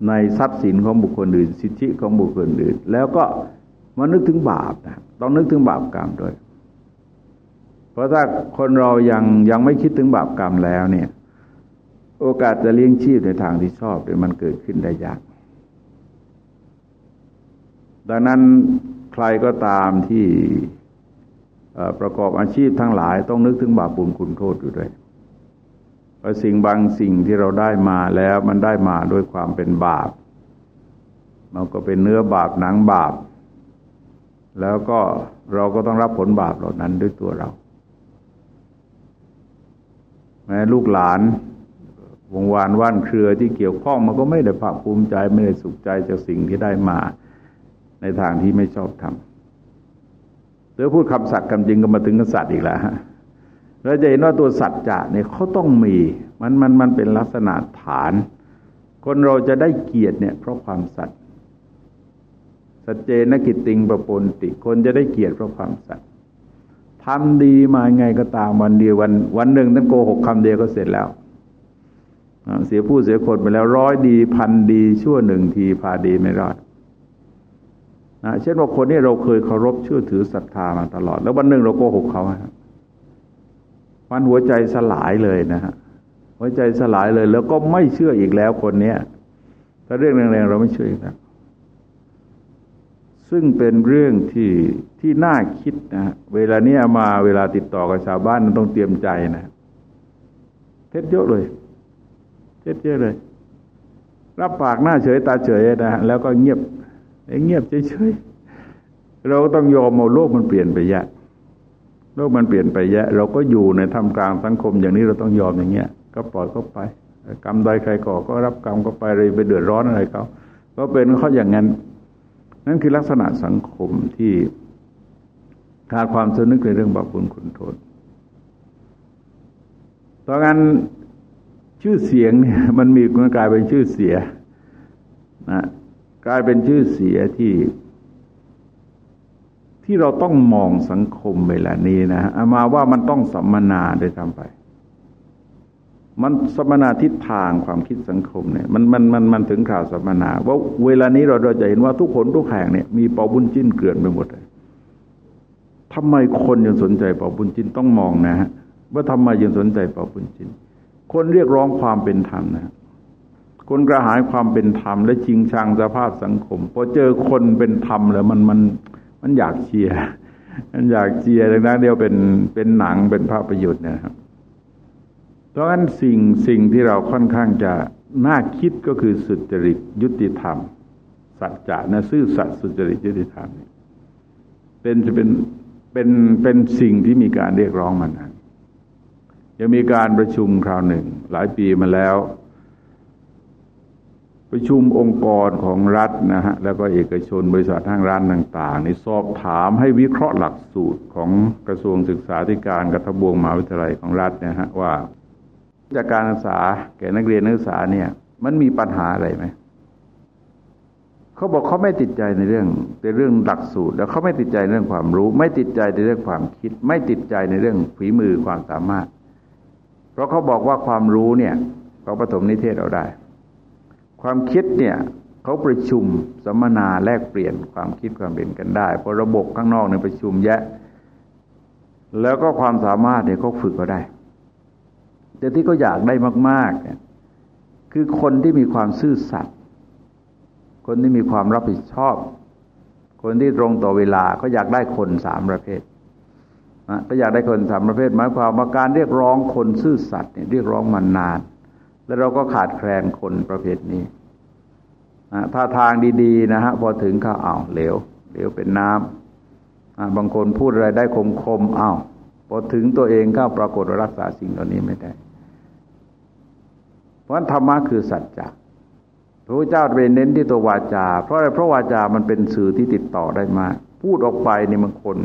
ในทรัพย์สินของบุคคลอื่น สิทธิของบุคคลอื่น แล้วก็มานึกถึงบาปนะต้องนึกถึงบาปกรรมด้วย เพราะถ้าคนเรายังยังไม่คิดถึงบาปกรรมแล้วเนี่ย โอกาสจะเลี้ยงชีพในทางที่ชอบเนี่ยมันเกิดขึ้นได้ยาก ดังนั้นใครก็ตามที่ ประกอบอาชีพทั้งหลายต้องนึกถึงบาปบุญคุณโทษอยู่ด้วยเพราะสิ่งบางสิ่งที่เราได้มาแล้วมันได้มาด้วยความเป็นบาป มันก็เป็นเนื้อบาปหนังบาป แล้วก็เราก็ต้องรับผลบาปเหล่านั้นด้วยตัวเรา แม้ลูกหลานวงวานว่านเครือที่เกี่ยวข้องมันก็ไม่ได้ภาคภูมิใจไม่ได้สุขใจจากสิ่งที่ได้มาในทางที่ไม่ชอบทำ เดี๋ยวพูดคำสัตย์คำจริงก็มาถึงกษัตริย์อีกแล้วฮะเราจะเห็นว่าตัวสัจจะเนี่ยเขาต้องมีมันมันมันเป็นลักษณะฐาน คนเราจะได้เกียรติเนี่ย เพราะความสัตย์สัจเจนกิตติงประปนติ คนจะได้เกียรติเพราะความสัตย์ทำดีมาไงก็ตามวันเดียววัน วันหนึ่งท่านโกหกคำเดียวก็เสร็จแล้ว เสียผู้เสียคนไปแล้วร้อยดีพันดีชั่วหนึ่งทีพาดีไม่รอด นะเช่นว่าคนนี้เราเคยเคารพเชื่อถือศรัทธามาตลอด แล้ววันหนึ่งเราโกหกเขาฮะมันหัวใจสลายเลยนะฮะหัวใจสลายเลย แล้วก็ไม่เชื่ออีกแล้วคนเนี้ยถ้าเรื่องแรงๆเราไม่ช่วยกันซึ่งเป็นเรื่องที่ที่น่าคิดนะ เวลาเนี้ยมาเวลาติดต่อกับชาวบ้านต้องเตรียมใจนะ เท็จเยอะเลย เท็จเยอะเลย รับปากหน้าเฉยตาเฉยนะแล้วก็เงียบ เงียบเฉยๆเราต้องยอมเอาโลกมันเปลี่ยนไปแยะโลกมันเปลี่ยนไปแยะเราก็อยู่ในท่ามกลางสังคมอย่างนี้เราต้องยอมอย่างเงี้ย ก็ปล่อยเขาไป กรรมใดใครก่อก็รับกรรมก็ไปเลยไปเดือดร้อนอะไรเขาก็เป็นเขาอย่างนั้น นั่นคือลักษณะสังคมที่ขาดความสนึกในเรื่องบาปบุญคุณโทษตอนนั้นชื่อเสียงเนี่ยมันมีมันกลายเป็นชื่อเสียนะ กลายเป็นชื่อเสียที่ ที่เราต้องมองสังคมเวลานี้นะอามาว่ามันต้องสัมมนาโดยทำไป มันสัมมนาทิศทางความคิดสังคมเนี่ยมันมันมันมันถึงข่าวสัมมนาว่าเวลานี้เราเราจะเห็นว่าทุกคนทุกแห่งเนี่ยมีเป่าบุญจิ้นเกลื่อนไปหมดเลยทำไมคนยังสนใจเป่าบุญจิ้นต้องมองนะฮะว่าทำไมยังสนใจเป่าบุญจิ้นคนเรียกร้องความเป็นธรรมนะ คนกระหายความเป็นธรรมและชิงชังสภาพสังคมพอเจอคนเป็นธรรมแล้วมันมันมันอยากเชียร์มันอยากเชียร์ดังนั้นเดียวเป็นเป็นหนังเป็นภาพยุทธ์นะครับ เพราะฉะนั้นสิ่งสิ่งที่เราค่อนข้างจะน่าคิดก็คือสุจริตยุติธรรม สัจจะนะซื่อสัตย์สุจริตยุติธรรมเป็นจะเป็นเป็นเป็นสิ่งที่มีการเรียกร้องมานานยังมีการประชุมคราวหนึ่ง หลายปีมาแล้ว ประชุมองค์กรของรัฐนะฮะแล้วก็เอกชนบริษัททางร้านต่างๆในสอบถามให้วิเคราะห์หลักสูตรของกระทรวงศึกษาธิการกระทบวงมหาวิทยาลัยของรัฐนะฮะว่าจากการศึกษาแก่นักเรียนนักศึกษาเนี่ยมันมีปัญหาอะไรไหมเขาบอกเขาไม่ติดใจในเรื่องในเรื่องหลักสูตร แล้วเขาไม่ติดใจในเรื่องความรู้ ไม่ติดใจในเรื่องความคิด ไม่ติดใจในเรื่องฝีมือความสามารถ เพราะเขาบอกว่าความรู้เนี่ยเขาปฐมนิเทศเราได้ ความคิดเนี่ยเขาประชุมสัมมนาแลกเปลี่ยนความคิดความเห็นกันได้เพราะระบบข้างนอกในประชุมแยะ แล้วก็ความสามารถเนี่ยเขาฝึกก็ได้ แต่ที่เขาอยากได้มากๆเนี่ยคือคนที่มีความซื่อสัตย์คนที่มีความรับผิดชอบ คนที่ตรงต่อเวลาเขาอยากได้คนสามประเภทนะก็อยากได้คนสามประเภทหมายความว่าการเรียกร้องคนซื่อสัตย์เนี่ยเรียกร้องมานาน แล้วเราก็ขาดแคลนคนประเภทนี้นะถ้าทางดีๆนะฮะพอถึงเขาเอาเหลวเหลวเป็นน้ำบางคนพูดอะไรได้คมๆเอาพอถึงตัวเองก็ปรากฏรักษาสิ่งเหล่านี้ไม่ได้ เพราะธรรมะคือสัจจะพระพุทธเจ้าเป็นเน้นที่ตัววาจา เพราะอะไรเพราะวาจามันเป็นสื่อที่ติดต่อได้มาก พูดออกไปนี่มันคน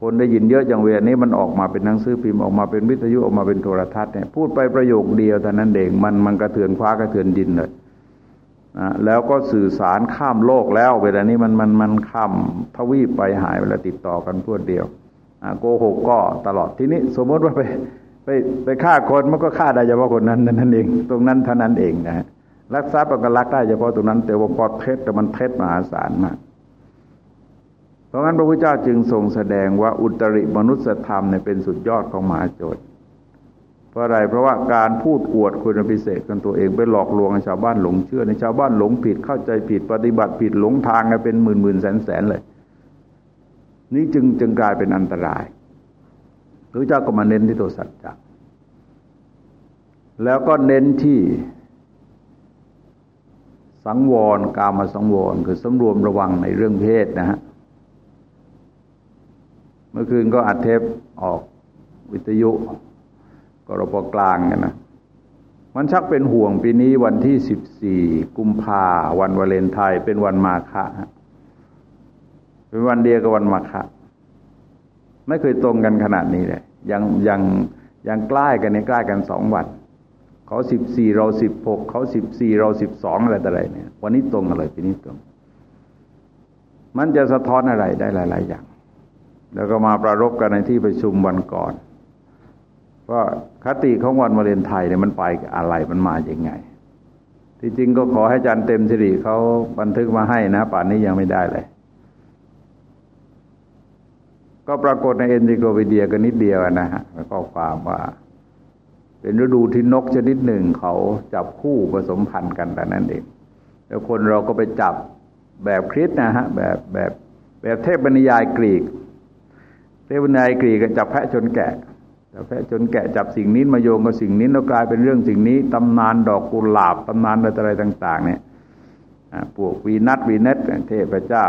คนได้ยินเยอะอย่างเวลานี้มันออกมาเป็นหนังสือพิมพ์ออกมาเป็นวิทยุออกมาเป็นโทรทัศน์เนี่ยพูดไปประโยคเดียวแต่นั้นเองมันมันกระเทือนคว้ากระเทือนดินเลยนะแล้วก็สื่อสารข้ามโลกแล้ว เวลานี้มันมันมันข้ามทวีปไปหายเวลาติดต่อกันพูดเดียวโกหกก็ตลอดทีนี้สมมติว่าไปไปไปฆ่าคนมันก็ฆ่าได้เฉพาะคนนั้นนั่นเอง ตรงนั้นเท่านั้นเองนะฮะรักทรัพย์ก็รักได้เฉพาะตรงนั้น แต่ว่าพอเท็จแต่มันเท็จมหาศาลมาก ราะงั้นพระพุทธเจ้าจึงทรงแสดงว่าอุตริมนุสธรรมเนี่ยเป็นสุดยอดของมหาโจทย์เพราะอะไรเพราะว่าการพูดอวดคุณพิเศษกันตัวเองไปหลอกลวงชาวบ้านหลงเชื่อในชาวบ้านหลงผิดเข้าใจผิดปฏิบัติผิดหลงทางกันเป็นหมื่นหมื่นแสนแสนเลย นี่จึงจึงกลายเป็นอันตรายพระเจ้าก็มาเน้นที่ตัวสัจจะแล้วก็เน้นที่สังวรกามาสังวรคือสำรวมระวังในเรื่องเพศนะฮะ มื่อคืนก็อัดเทปออกวิทยุกรปกลางกันนะมันชักเป็นห่วงปีนี้วันที่สิบสี่กุมภาวันวาเลนไทน์เป็นวันมาฆะเป็นวันเดียวกับวันมาฆะไม่เคยตรงกันขนาดนี้เลยยังยังยังใกล้กันในใกล้กันสองวันเขาสิบสี่เราสิบหกเขาสิบสี่เราสิบสองอะไรแต่อะไรเนี่ย วันนี้ตรงอะไรปีนี้ตรง มันจะสะท้อนอะไรได้หลาย ๆ อย่าง แล้วก็มาประรบกันในที่ประชุมวันก่อนว่าคติของวันวาเลนไทน์เนี่ยมันไปอะไรมันมาอย่างไง ที่จริงก็ขอให้อาจารย์เต็มสิริเขาบันทึกมาให้นะ ป่านนี้ยังไม่ได้เลย ก็ปรากฏในเอ็นซิโคลปีเดียกันนิดเดียวนะฮะแล้วก็ความว่า เป็นฤดูที่นกชนิดหนึ่งเขาจับคู่ผสมพันธุ์กันแต่นั้นเองแล้วคนเราก็ไปจับแบบคริสนะฮะแบบแบบแบบเทพบรรยายกรีก เทพบรรยายกรีกจับแพะชนแกะจับแพะชนแกะจับสิ่งนี้มาโยงกับสิ่งนี้แล้วกลายเป็นเรื่องสิ่งนี้ตำนานดอกกุหลาบตำนานอะไรต่าง ๆ เนี่ยพวกวีนัทวีเนตเทพเจ้า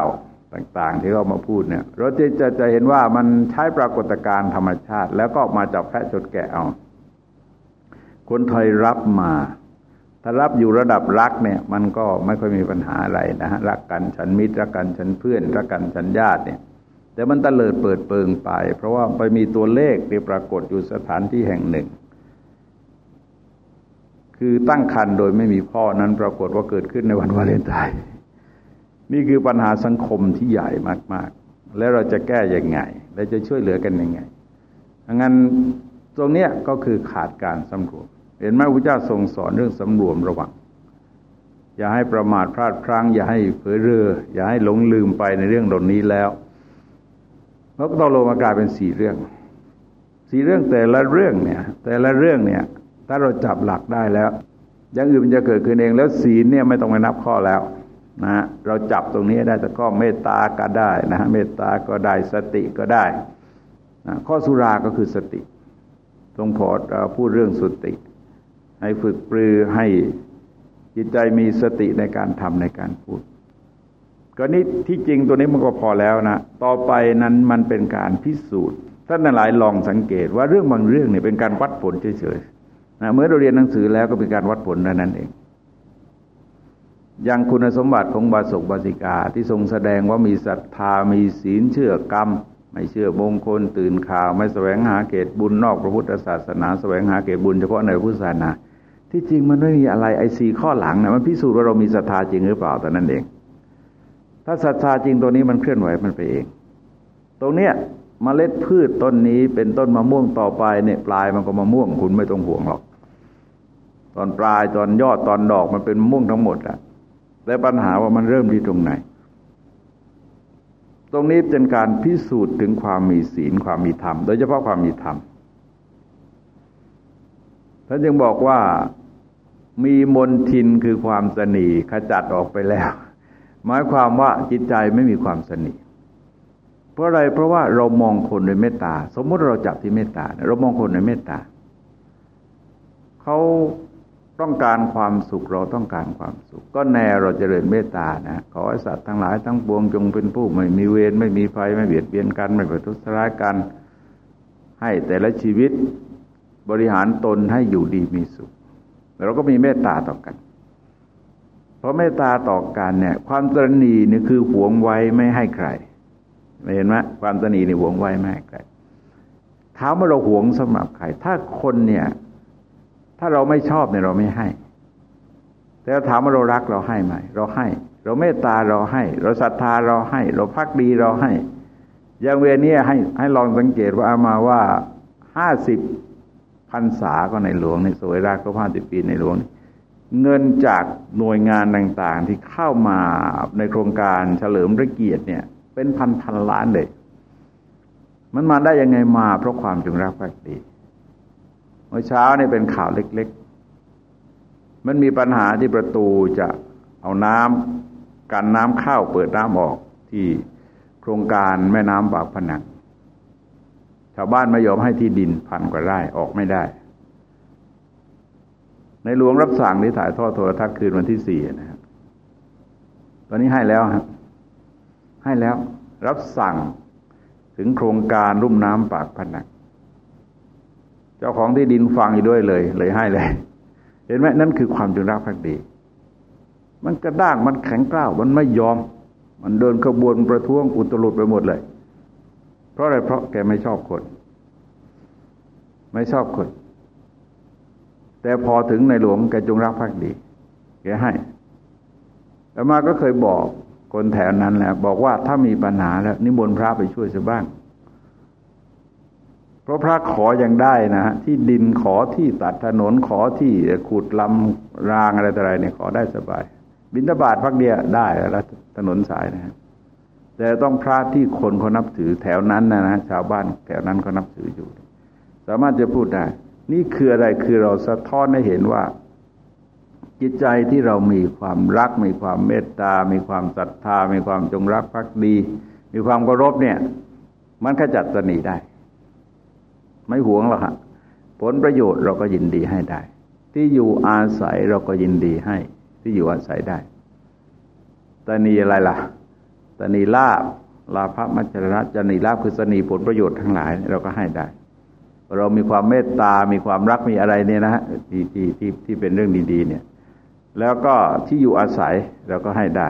ต่าง ๆ ที่เขามาพูดเนี่ย เราจะจะจะเห็นว่ามันใช้ปรากฏการณ์ธรรมชาติ แล้วก็มาจับแพะชนแกะเอา คนไทยรับมาถ้ารับอยู่ระดับรักเนี่ยมันก็ไม่ค่อยมีปัญหาอะไรนะฮะรักกันฉันมิตรรักกันฉันเพื่อนรักกันฉันญาติเนี่ย แต่มันตะเลิดเปิดเปิงไป เพราะว่าไปมีตัวเลขที่ปรากฏอยู่สถานที่แห่งหนึ่ง คือตั้งคันโดยไม่มีพ่อนั้นปรากฏว่าเกิดขึ้นในวันวาเลนไทน์นี่คือปัญหาสังคมที่ใหญ่มาก ๆ แล้วเราจะแก้ยังไง และจะช่วยเหลือกันยังไงงั้นตรงเนี้ยก็คือขาดการสำรวจเห็นไหมพระเจ้าทรงสอนเรื่องสำรวมระวัง อย่าให้ประมาทพลาดพลั้ง อย่าให้เผลอเรือ อย่าให้หลงลืมไปในเรื่องเหล่านี้แล้ว แล้วก็ต้องลงมากลายเป็นสี่เรื่อง สี่เรื่องแต่ละเรื่องเนี่ย แต่ละเรื่องเนี่ย ถ้าเราจับหลักได้แล้ว อย่างอื่นมันจะเกิดขึ้นเองแล้วศีลเนี่ยไม่ต้องไปนับข้อแล้วนะ เราจับตรงนี้ได้แต่ข้อเมตตาก็ได้นะเมตตาก็ได้สติก็ได้นะข้อสุราก็คือสติทรงพอดพูดเรื่องสติ ให้ฝึกปรือให้จิตใจมีสติในการทำในการพูด ก็นี้ที่จริงตัวนี้มันก็พอแล้วนะ ต่อไปนั้นมันเป็นการพิสูจน์ท่านหลายลองสังเกตว่าเรื่องบางเรื่องเนี่ยเป็นการวัดผลเฉยๆนะเมื่อเราเรียนหนังสือแล้วก็เป็นการวัดผลนั้นเอง อย่างคุณสมบัติของบาศกบาสิกาที่ทรงแสดงว่ามีศรัทธามีศีลเชื่อกรรม ไม่เชื่อมงคลตื่นข่าว ไม่แสวงหาเกตบุญนอกพระพุทธศาสนาแสวงหาเกตบุญเฉพาะในพุทธศาสนา ที่จริงมันไม่มีอะไรไอซีข้อหลังนะมันพิสูจน์ว่าเรามีศรัทธาจริงหรือเปล่าแต่นั้นเอง ถ้าศรัทธาจริงตัวนี้มันเคลื่อนไหวมันไปเอง ตรงเนี้ยมเมล็ดพืชต้นนี้เป็นต้นมะม่วงต่อไปเนี่ยปลายมันก็มะม่วงคุณไม่ต้องห่วงหรอก ตอนปลายตอนยอดตอนดอกมันเป็นมะม่วงทั้งหมดอะแต่ปัญหาว่ามันเริ่มที่ตรงไหน ตรงนี้เป็นการพิสูจน์ถึงความมีศีลความมีธรรม โดยเฉพาะความมีธรรมท่านจึงบอกว่ามีมนทินคือความสนีขจัดออกไปแล้ว หมายความว่าจิตใจไม่มีความสนีเพราะอะไรเพราะว่าเรามองคนโดยเมตตา สมมติเราจับที่เมตตาเรามองคนโดยเมตตาเขาต้องการความสุขเราต้องการความสุข ก็แน่เราจเจริญเมตตานะขอให้สัตว์ทั้งหลายทั้งปวงจงเป็นผู้ไม่มีเวรไม่มีไฟไม่เบียดเบียนกัน ไม่ประทุษร้ายกัน ให้แต่ละชีวิตบริหารตนให้อยู่ดีมีสุข เราก็มีเมตตาต่อกัน เพราะเมตตาต่อกันเนี่ย ความตรณีนี่คือหวงไว้ไม่ให้ใครเห็นไหมความตรณีนี่หวงไว้ไม่ให้ใครถามว่าเราหวงสำหรับใคร ถ้าคนเนี่ย ถ้าเราไม่ชอบเนี่ยเราไม่ให้ แต่ถามว่าเรารักเราให้ไหมเราให้ เราเมตตาเราให้ เราศรัทธาเราให้ เราพักดีเราให้ อย่างเวรนี้ให้ให้ลองสังเกตว่าอามาว่าห้าสิบพรรษาก็ในหลวงในสวยรักก็ผ่าสิบปีในหลวง เงินจากหน่วยงานต่างๆ ที่เข้ามาในโครงการเฉลิมพระเกียรติเนี่ย เป็นพันพันล้านเลย มันมาได้ยังไงมาเพราะความจงรักภักดี เมื่อเช้านี่เป็นข่าวเล็กๆ มันมีปัญหาที่ประตูจะเอาน้ำกันน้ำเข้าเปิดน้ำออกที่โครงการแม่น้ำปากผนังชาวบ้านไม่ยอมให้ที่ดินพันกว่าไร่ออกไม่ได้ ในหลวงรับสั่งที่ถ่ายทอดโทรทัศน์คืนวันที่สี่นะครับตอนนี้ให้แล้วครับให้แล้วรับสั่งถึงโครงการรุ่มน้ำปากพนัก เจ้าของที่ดินฟังอยู่ด้วยเลย เลยให้เลย เห็นไหมนั่นคือความจงรักภักดี มันกระด้างมันแข็งกร้าวมันไม่ยอม มันเดินขบวนประท้วงอุตลุดไปหมดเลย เพราะอะไรเพราะแกไม่ชอบคน ไม่ชอบคน แต่พอถึงในหลวงแกจงรักภักดีแกให้แล้วมาก็เคยบอกคนแถวนั้นแหละบอกว่าถ้ามีปัญหาแล้ว นิมนต์พระไปช่วยสักบ้าง เพราะพระขออย่างได้นะที่ดินขอที่ตัดถนนขอที่ขุดลำรางอะไรต่ออะไรเนี่ยขอได้สบาย บินทบาทพักเดียวได้แล้วถนนสายนะครับแต่ต้องพระที่คนเขานับถือแถวนั้นนะนะชาวบ้านแถวนั้นเขานับถืออยู่ สามารถจะพูดได้ นี่คืออะไรคือเราสะท้อนให้เห็นว่า จิตใจที่เรามีความรัก มีความเมตตา มีความศรัทธา มีความจงรักภักดี มีความเคารพเนี่ย มันขจัดตนีได้ ไม่หวงหรอกฮะผลประโยชน์เราก็ยินดีให้ได้ ที่อยู่อาศัยเราก็ยินดีให้ ที่อยู่อาศัยได้ตนีอะไรล่ะตนีลาบลาภมัจจระจนีลาบคือสนีผลประโยชน์ทั้งหลาย เราก็ให้ได้ เรามีความเมตตา มีความรักมีอะไรเนี่ยนะฮะที่ที่ที่ที่เป็นเรื่องดีๆเนี่ย แล้วก็ที่อยู่อาศัยเราก็ให้ได้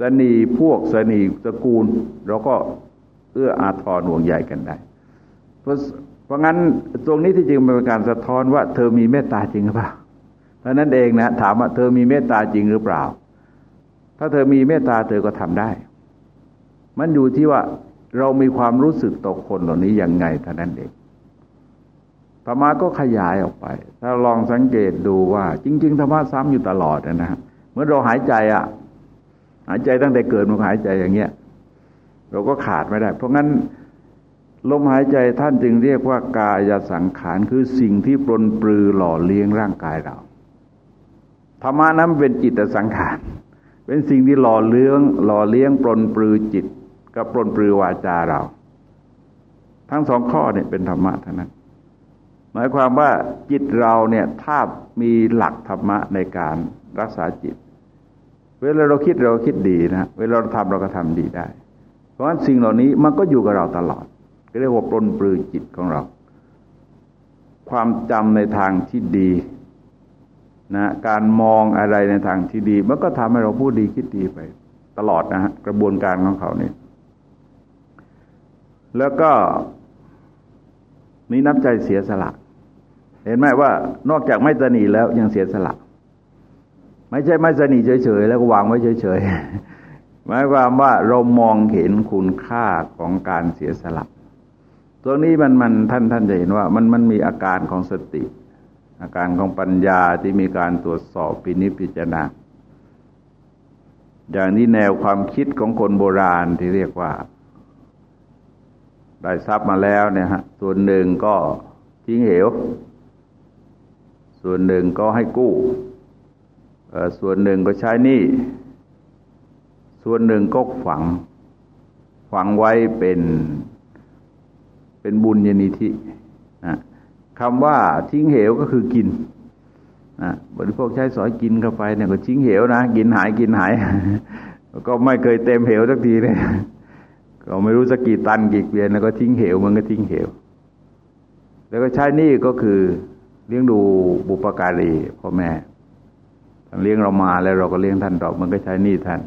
สนีพวกสนีตระกูล เราก็เอื้ออาทรห่วงใยกันได้ เพราะเพราะงั้นตรงนี้ที่จริงเป็นการสะท้อนว่า เธอมีเมตตาจริงหรือเปล่าเพราะนั้นเองนะถามว่าเธอมีเมตตาจริงหรือเปล่า ถ้าเธอมีเมตตาเธอก็ทำได้ มันอยู่ที่ว่า เรามีความรู้สึกต่อคนเหล่านี้ยังไงเท่านั้นเองธรรมะก็ขยายออกไป ถ้าลองสังเกตดูว่า จริง ๆธรรมะซ้ำอยู่ตลอดนะฮะเมื่อเราหายใจอะ หายใจตั้งแต่เกิดมันหายใจอย่างเงี้ย เราก็ขาดไม่ได้ เพราะงั้นลมหายใจท่านจึงเรียกว่ากายสังขารคือสิ่งที่ปรนปรือหล่อเลี้ยงร่างกายเราธรรมะนั้นเป็นจิตสังขาร เป็นสิ่งที่หล่อเลี้ยงหล่อเลี้ยงปรนปรือจิต กับปรนปรือวาจาเรา ทั้งสองข้อเนี่ยเป็นธรรมะทั้งนั้น หมายความว่าจิตเราเนี่ยถ้ามีหลักธรรมะในการรักษาจิต เวลาเราคิดเราคิดดีนะเวลาเราทำเราก็ทำดีได้ เพราะฉะนั้นสิ่งเหล่านี้มันก็อยู่กับเราตลอดเรียกว่าปลนปลือจิตของเรา ความจำในทางที่ดีนะการมองอะไรในทางที่ดี มันก็ทำให้เราพูดดีคิดดีไปตลอดนะฮะกระบวนการของเขาเนี่ย แล้วก็มีน้ำใจเสียสละ เห็นไหมว่านอกจากไม่สนีแล้วยังเสียสละ ไม่ใช่ไม่สนีเฉยๆแล้วก็วางไว้เฉยๆหมายความว่าเรามองเห็นคุณค่าของการเสียสละตัวนี้มันมันท่านท่านจะเห็นว่ามันมันมีอาการของสติ อาการของปัญญาที่มีการตรวจสอบปินิพิจารณาอย่างนี้แนวความคิดของคนโบราณที่เรียกว่า ได้ทรัพย์มาแล้วเนี่ยฮะส่วนหนึ่งก็ทิ้งเหว ส่วนหนึ่งก็ให้กู้ส่วนหนึ่งก็ใช้หนี้ส่วนหนึ่งก็ฝัง ฝังไว้เป็นเป็นบุญยนิธินะคำว่าทิ้งเหวก็คือกินนะบริโภคใช้สอยกินเข้าไปเนี่ยก็ทิ้งเหวนะ กินหายกินหาย ก็ไม่เคยเต็มเหวสักทีเนี่ย ก็ไม่รู้สักกี่ตันกี่เกวียนแล้วก็ทิ้งเหวมันก็ทิ้งเหว แล้วก็ใช้นี่ก็คือเลี้ยงดูบุปการีพ่อแม่ท่านเลี้ยงเรามาแล้วเราก็เลี้ยงท่านต่อมันก็ใช้นี่ท่าน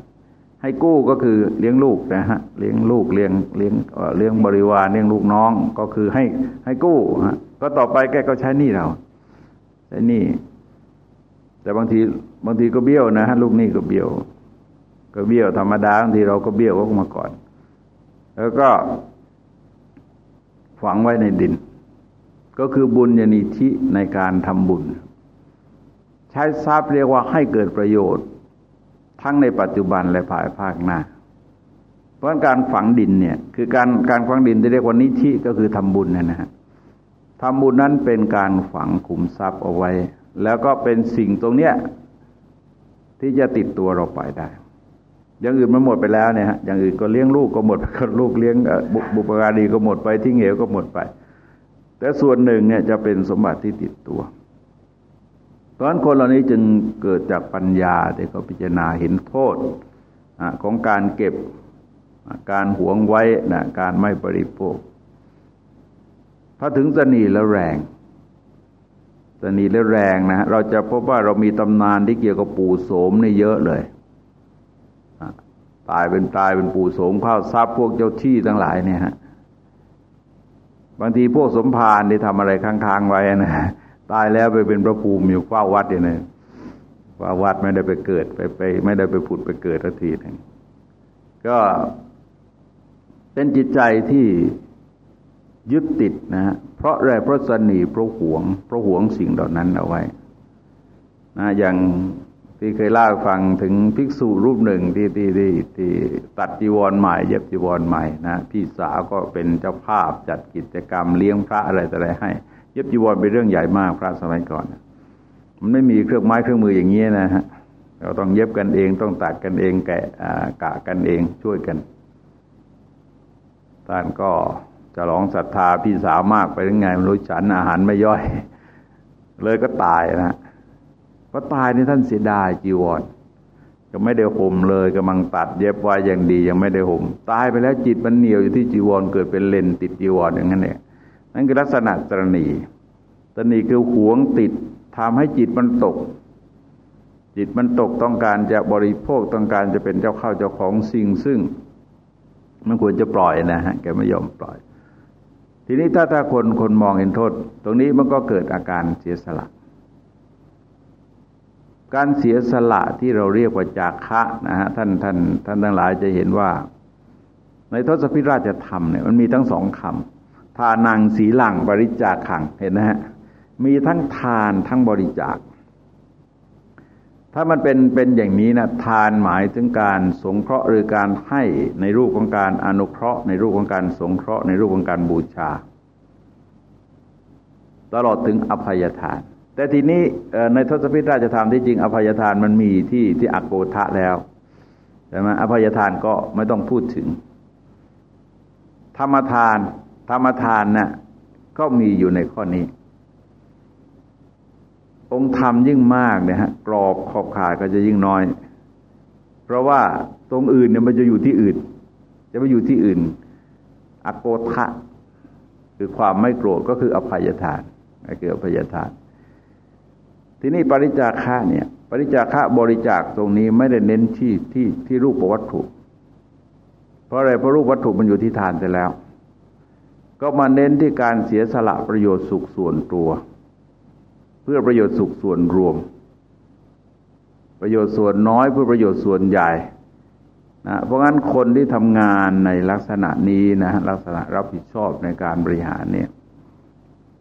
ให้กู้ก็คือเลี้ยงลูกนะฮะเลี้ยงลูกเลี้ยงเลี้ยงเลี้ยงบริวารเลี้ยงลูกน้องก็คือให้ให้กู้ฮะก็ต่อไปแกก็ใช้นี้เราใช้นี้แต่บางทีบางทีก็เบี้ยวนะฮะลูกนี้ก็เบี้ยว ก็เบี้ยวธรรมดาบางทีเราก็เบี้ยวก็มาก่อน แล้วก็ฝังไว้ในดิน ก็คือบุญญาณิธิในการทำบุญ ใช้ทรัพย์เรียกว่าให้เกิดประโยชน์ ทั้งในปัจจุบันและภายภาคหน้า เพราะการฝังดินเนี่ยคือการการฝังดินที่เรียกว่านิธิก็คือทำบุญนะฮะทำบุญนั้นเป็นการฝังขุมทรัพย์เอาไว้ แล้วก็เป็นสิ่งตรงเนี้ยที่จะติดตัวเราไปได้ อย่างอื่นมันหมดไปแล้วเนี่ยฮะอย่างอื่นก็เลี้ยงลูกก็หมดก็ลูกเลี้ยงบุปการีก็หมดไปทิ้งเหวก็หมดไป แต่ส่วนหนึ่งเนี่ยจะเป็นสมบัติที่ติดตัวเพราะฉะนั้นคนเหล่านี้จึงเกิดจากปัญญาที่เขาพิจารณาเห็นโทษของการเก็บการหวงไว้นะการไม่บริโภคถ้าถึงสนีแล้วแรงสนีแล้วแรงนะเราจะพบว่าเรามีตำนานที่เกี่ยวกับปู่โสมนี่เยอะเลย ตายเป็นตายเป็นปู่โสมข้าวทรัพย์พวกเจ้าที่ทั้งหลายเนี่ยฮะบางทีพวกสมภารที่ทำอะไรค้างๆไว้นะตายแล้วไปเป็นพระภูมิอยู่เฝ้าวัดอย่างนี้ว่าวัดไม่ได้ไปเกิดไปไป ไม่ได้ไปผุดไปเกิดทันทีนึงก็เป็นจิตใจที่ยึดติดนะฮะเพราะอะไรเพราะสนีเพราะหวง เพราะหวงสิ่งเหล่านั้นเอาไว้นะอย่าง ที่เคยเล่าฟังถึงภิกษุรูปหนึ่งที่ที่ที่ที่ตัดจีวรใหม่ เย็บจีวรใหม่นะพี่สาวก็เป็นเจ้าภาพจัดกิจกรรมเลี้ยงพระอะไรต่ออะไรให้ เย็บจีวรเป็นเรื่องใหญ่มากพระสมัยก่อน มันไม่มีเครื่องไม้เครื่องมืออย่างนี้นะฮะเราต้องเย็บกันเองต้องตัดกันเองแกะกะกันเองช่วยกันท่านก็จะร้องศรัทธาพี่สาวมากไปยังไงไม่รู้ฉันอาหารไม่ย่อย เลยก็ตายนะ ก็ตายนี่ท่านเสียดายจีวรก็ไม่ได้ห่มเลยกำลังตัดเย็บไว้อย่างดียังไม่ได้ห่มตายไปแล้วจิตมันเหนียวอยู่ที่จีวรเกิดเป็นเลนติดจีวรอย่างนั้นเนี่ยนั่นคือลักษณะตรณีตรณีคือหวงติดทำให้จิตมันตก จิตมันตกต้องการจะบริโภคต้องการจะเป็นเจ้าข้าวเจ้าของสิ่งซึ่ง มันควรจะปล่อยนะฮะแกไม่ยอมปล่อย ทีนี้ถ้าถ้าคนคนมองเห็นโทษ ตรงนี้มันก็เกิดอาการเสียสละ การเสียสละที่เราเรียกว่าจากะนะฮะท่านท่านท่านทั้งหลายจะเห็นว่า ในทศพิราชธรรมเนี่ยมันมีทั้งสองคำทานังสีหลังบริจาคขังเห็นนะฮะมีทั้งทานทั้งบริจาค ถ้ามันเป็นเป็นอย่างนี้นะทานหมายถึงการสงเคราะห์หรือการให้ในรูปของการอนุเคราะห์ ในรูปของการสงเคราะห์ในรูปของการบูชา ตลอดถึงอภัยทาน แต่ทีนี้ในทศพิธราชธรรมที่จริงอภัยทานมันมีที่ที่อักโกทะแล้วใช่ไหมอภัยทานก็ไม่ต้องพูดถึง ธรรมทาน ธรรมทานนะ่ะก็มีอยู่ในข้อนี้ องค์ธรรมยิ่งมากเนี่ยฮะกรอบขอบข่ายก็จะยิ่งน้อย เพราะว่าตรงอื่นเนี่ยมันจะอยู่ที่อื่น จะไปอยู่ที่อื่นอโกทะคือความไม่โกรธก็คืออภัยทานก็คืออภัยทาน ทีนี้ปริจาคะเนี่ย ปริจาคะบริจาคตรงนี้ไม่ได้เน้นที่ที่ที่รูปวัตถุ เพราะอะไรเพราะรูปวัตถุมันอยู่ที่ทานไปแล้ว ก็มาเน้นที่การเสียสละประโยชน์สุขส่วนตัว เพื่อประโยชน์สุขส่วนรวม ประโยชน์ส่วนน้อยเพื่อประโยชน์ส่วนใหญ่นะเพราะงั้นคนที่ทำงานในลักษณะนี้นะลักษณะรับผิดชอบในการบริหารเนี่ย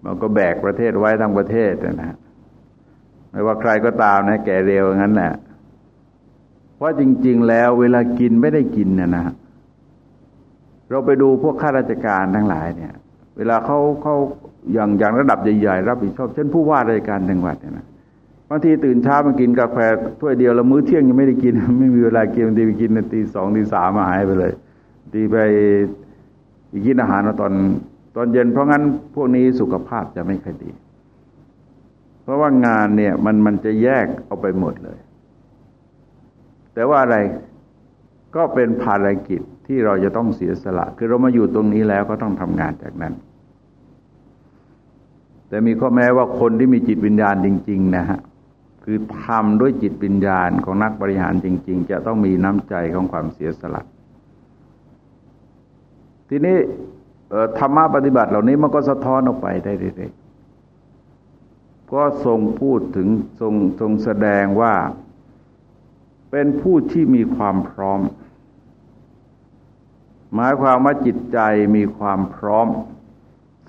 มันก็แบกประเทศไว้ทั้งประเทศนะฮะ ไม่ว่าใครก็ตามนะ แก่เร็วงั้นแหละเพราะจริง ๆ แล้วเวลากินไม่ได้กินนะนะเราไปดูพวกข้าราชการทั้งหลายเนี่ย เวลาเขาเขาอย่างอย่างระดับใหญ่ๆรับผิดชอบเช่นผู้ว่าราชการจังหวัดเนี่ยนะบางทีตื่นเช้ามากินกาแฟถ้วยเดียวแล้วมื้อเที่ยงยังไม่ได้กิน ไม่มีเวลากินบางทีไปกินตีสองตีสามมาหายไปเลยตีไปกินอาหารตอน ตอนเย็นเพราะงั้นพวกนี้สุขภาพจะไม่ค่อยดี ราะว่างานเนี่ยมันมันจะแยกเอาไปหมดเลย แต่ว่าอะไรก็เป็นภารกิจที่เราจะต้องเสียสละ คือเรามาอยู่ตรงนี้แล้วก็ต้องทำงานจากนั้น แต่มีข้อแม้ว่าคนที่มีจิตวิญญาณจริง ๆ นะฮะ คือทำด้วยจิตวิญญาณของนักบริหารจริง ๆ จะต้องมีน้ำใจของความเสียสละ ทีนี้ธรรมะปฏิบัติเหล่านี้มันก็สะท้อนออกไปได้เรื่อยๆ ก็ทรงพูดถึงทรงทรงแสดงว่า เป็นผู้ที่มีความพร้อม หมายความว่าจิตใจมีความพร้อม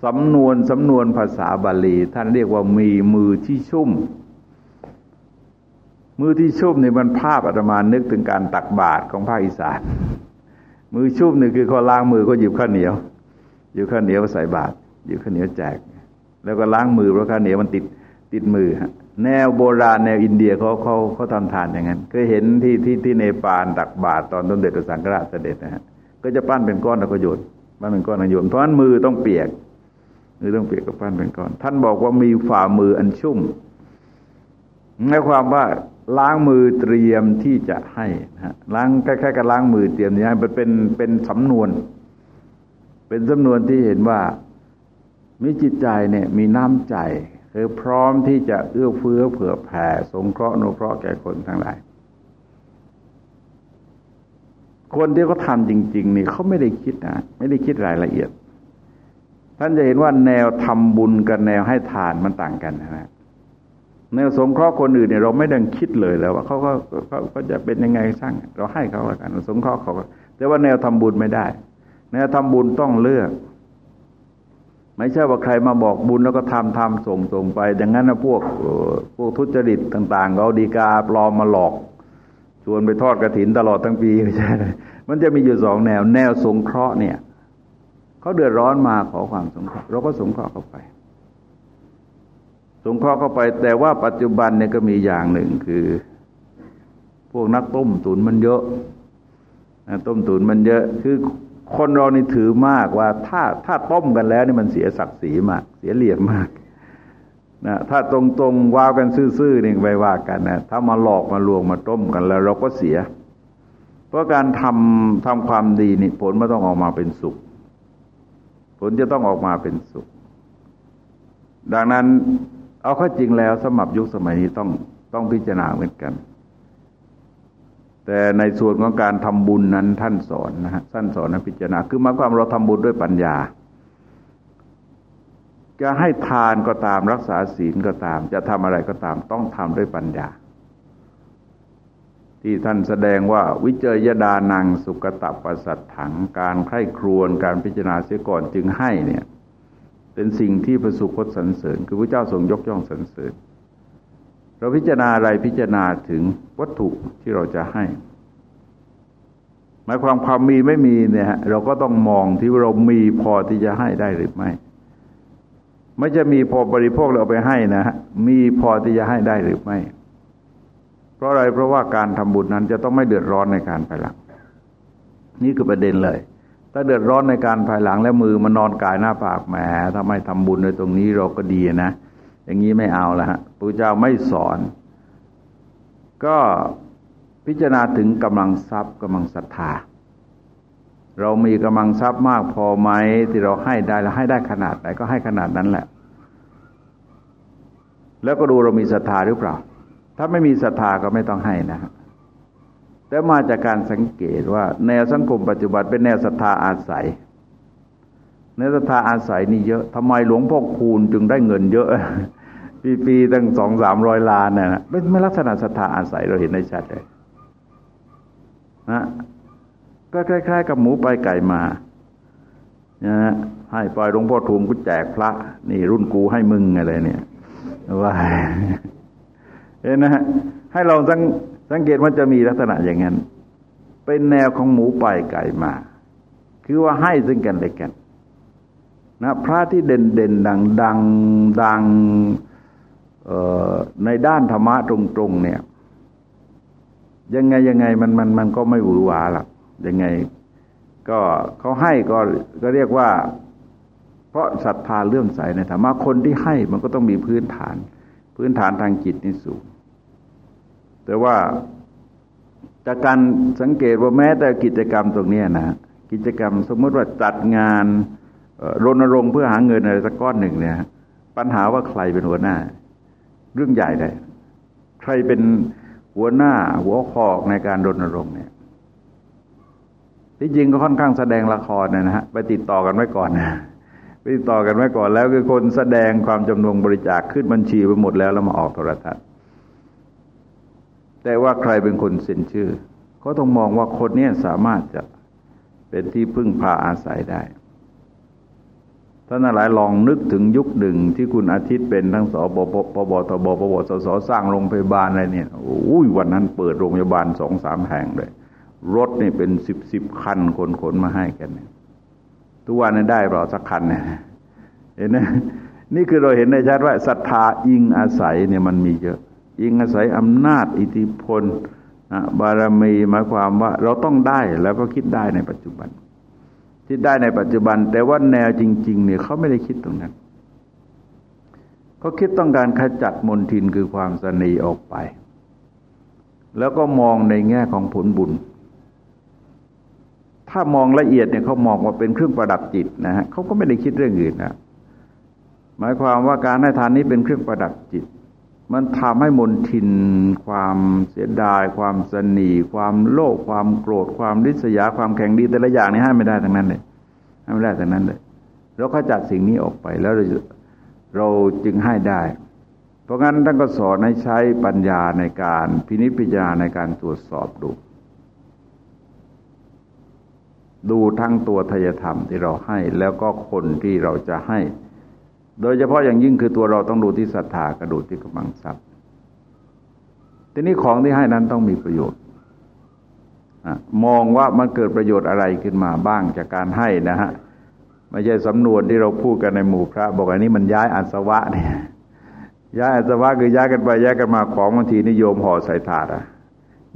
สำนวนสำนวนภาษาบาลี ท่านเรียกว่ามีมือที่ชุ่ม มือที่ชุ่มนี่มันภาพอาตมานึกถึงการตักบาตรของภาคอีสาน มือชุ่มนี่คือเขาล้างมือก็หยิบข้าวเหนียวหยิบข้าวเหนียวใส่บาตรหยิบข้าวเหนียวแจก แล้วก็ล้างมือเพราะข้าวเหนียวมันติด ติดมือฮะแนวโบราณแนวอินเดียเขาเขาเขาทำทานอย่างนั้นเคยเห็นที่ที่ที่เนปาลตักบาตรตอนต้นเด็ดสังฆราชเสด็จนะฮะก็จะปั้นเป็นก้อนแล้วก็โยนปั้นเป็นก้อนแล้วโยนเพราะฉะนั้นมือต้องเปียกหรือต้องเปียกกับปั้นเป็นก้อน ท่านบอกว่ามีฝ่ามืออันชุ่มหมายความว่าล้างมือเตรียมที่จะให้นะล้างคล้ายๆกับล้างมือเตรียมนี้ให้มันเป็นเป็นสำนวน เป็นสำนวนที่เห็นว่ามีจิตใจเนี่ยมีน้ำใจ คือพร้อมที่จะเอื้อเฟื้อเผื่อแผ่สงเคราะห์นุเคราะห์แก่คนทั้งหลาย คนที่เขาทำจริง ๆ นี่เขาไม่ได้คิดนะไม่ได้คิดรายละเอียด ท่านจะเห็นว่าแนวทำบุญกับแนวให้ทานมันต่างกันนะแนวสงเคราะห์คนอื่นเนี่ยเราไม่ดังคิดเลยแล้วว่าเขาก็เขาก็จะเป็นยังไงสร้าง เราให้เขาแล้วกันสงเคราะห์เขาแต่ว่าแนวทำบุญไม่ได้ แนวทำบุญต้องเลือก ไม่ใช่ว่าใครมาบอกบุญแล้วก็ทำทำส่งส่งไปดังนั้นนะพวกพวกทุจริตต่างๆเขาดีกาปลอมมาหลอกชวนไปทอดกระถินตลอดทั้งปีไม่ใช่ มันจะมีอยู่สองแนว แนวสงเคราะห์เนี่ยเขาเดือดร้อนมาขอความสงเคราะห์เราก็สงเคราะห์เข้าไป สงเคราะห์เข้าไป แต่ว่าปัจจุบันเนี่ยก็มีอย่างหนึ่งคือ พวกนักต้มตุนมันเยอะต้มตุนมันเยอะคือ คนเรานี่ถือมากว่าถ้าถ้าต้มกันแล้วนี่มันเสียศักดิ์ศรีมาก เสียเหลี่ยมมากนะถ้าตรงๆว้าวกันซื่อๆนี่ไปว่ากันนะถ้ามาหลอกมาลวงมาต้มกันแล้ว เราก็เสีย เพราะการทำทำความดีนี่ผลไม่ต้องออกมาเป็นสุข ผลจะต้องออกมาเป็นสุข ดังนั้นเอาข้อจริงแล้วสมับยุคสมัยนี้ต้องต้องพิจารณาเหมือนกัน แต่ในส่วนของการทำบุญนั้นท่านสอนนะฮะท่านสอนนะพิจารณา คือมาความเราทำบุญด้วยปัญญา จะให้ทานก็ตามรักษาศีลก็ตาม จะทำอะไรก็ตามต้องทำด้วยปัญญา ที่ท่านแสดงว่าวิเจยดานังสุกตะประสัตถังการไข้ครวนการพิจารณาเสียก่อนจึงให้เนี่ย เป็นสิ่งที่ประสุคตสรรเสริญ คือพระเจ้าทรงยกย่องสรรเสริญ เราพิจารณาอะไรพิจารณาถึงวัตถุที่เราจะให้ หมายความความมีไม่มีเนี่ยเราก็ต้องมองที่เรามีพอที่จะให้ได้หรือไม่ ไม่จะมีพอบริโภคเราไปให้นะฮะมีพอที่จะให้ได้หรือไม่ เพราะอะไรเพราะว่าการทำบุญนั้นจะต้องไม่เดือดร้อนในการภายหลัง นี่คือประเด็นเลย ถ้าเดือดร้อนในการภายหลังแล้วมือมันนอนกายหน้าปากแหมทำไมทำบุญในตรงนี้เราก็ดีนะ อย่างนี้ไม่เอาละฮะพระเจ้าไม่สอน ก็พิจารณาถึงกำลังทรัพย์กำลังศรัทธา เรามีกำลังทรัพย์มากพอไหมที่เราให้ได้แล้วให้ได้ขนาดไหนก็ให้ขนาดนั้นแหละ แล้วก็ดูเรามีศรัทธาหรือเปล่า ถ้าไม่มีศรัทธาก็ไม่ต้องให้นะฮะแต่มาจากการสังเกตว่า แนวสังคมปัจจุบันเป็นแนวศรัทธาอาศัยแนวศรัทธาอาศัยนี่เยอะทำไมหลวงพ่อคูณจึงได้เงินเยอะ ปีๆตั้งสองสามร้อยล้านนะไม่ไม่ลักษณะศรัทธาอาศัยเราเห็นได้ชัดเลยนะก็คล้าย ๆ กับหมูไปไก่มานะให้ปล่อยหลวงพ่อทูมกูแจกพระ นี่รุ่นกูให้มึงอะไรเนี่ยว่าเห็นนะฮะให้เราสังสังเกตว่าจะมีลักษณะอย่างนั้น เป็นแนวของหมูไปไก่มา คือว่าให้ซึ่งกันและกัน นะ พระที่เด่นเด่นดังดังดัง ในด้านธรรมะตรงๆเนี่ย ยังไงยังไงมันมันมันก็ไม่หวือหวาหรอกยังไง ก็เขาให้ก็ก็เรียกว่า เพราะศรัทธาเลื่อมใสในธรรมะคนที่ให้มันก็ต้องมีพื้นฐาน พื้นฐานทางจิตนี่สูง แต่ว่าจากการสังเกตว่าแม้แต่กิจกรรมตรงนี้นะกิจกรรมสมมติว่าจัดงานรณรงค์เพื่อหาเงินอะไรสักก้อนหนึ่งเนี่ย ปัญหาว่าใครเป็นหัวหน้า เรื่องใหญ่เลยใครเป็นหัวหน้าหัวหอกในการรณรงค์เนี่ยที่จริงก็ค่อนข้างแสดงละครนะฮะไปติดต่อกันไว้ก่อนนะไปติดต่อกันไว้ก่อนแล้วคือคนแสดงความจำนงบริจาคขึ้นบัญชีไปหมดแล้วแล้วมาออกโทรทัศน์แต่ว่าใครเป็นคนเซ็นชื่อเขาต้องมองว่าคนนี้สามารถจะเป็นที่พึ่งพาอาศัยได้ ท่านหลายลองนึกถึงยุคหนึ่งที่คุณอาทิตย์เป็นทั้งสบปปบทบปบสสสร้างโรงพยาบาลอะไรเนี่ยโอ้ยวันนั้นเปิดโรงพยาบาลสองสามแห่งเลย รถนี่เป็นสิบสิบคันคนขนมาให้กันเนี่ยทุกวันนี้ได้เราสักคันเนี่ยเห็นไหมนี่คือเราเห็นได้ชัดว่าศรัทธาอิงอาศัยเนี่ยมันมีเยอะ อิงอาศัยอำนาจอิทธิพลบารมีหมายความว่าเราต้องได้แล้วก็คิดได้ในปัจจุบัน คิดได้ในปัจจุบัน แต่ว่าแนวจริง ๆ เนี่ยเขาไม่ได้คิดตรงนั้นเขาคิดต้องการขจัดมนทินคือความสนีออกไป แล้วก็มองในแง่ของผลบุญ ถ้ามองละเอียดเนี่ยเขามองว่าเป็นเครื่องประดับจิตนะฮะเขาก็ไม่ได้คิดเรื่องอื่นนะหมายความว่าการให้ทานนี้เป็นเครื่องประดับจิต มันทำให้มนทิน ความเสียดาย ความสนีความโลภความโกรธ ความริษยา ความแข็งดีแต่ละอย่างนี่ให้ไม่ได้ทั้งนั้นเลยให้ไม่ได้ทั้งนั้นเลยเราก็จัดสิ่งนี้ออกไปแล้วเราเราจึงให้ได้ เพราะงั้นท่านก็สอนให้ใช้ปัญญาในการพินิจพิจารณาในการตรวจสอบดู ดูทั้งตัวทยธรรมที่เราให้ แล้วก็คนที่เราจะให้ โดยเฉพาะอย่างยิ่งคือตัวเราต้องดูที่ศรัทธากระดูที่กำลังทรัพย์ทีนี้ของที่ให้นั้นต้องมีประโยชน์มองว่ามันเกิดประโยชน์อะไรขึ้นมาบ้างจากการให้นะฮะไม่ใช่สำนวนที่เราพูดกันในหมู่พระ บอกอันนี้มันย้ายอาสวะเนี่ยย้ายอาสวะคือย้ายกันไปย้ายกันมาของบางทีนิยมห่อใส่ถาดอะ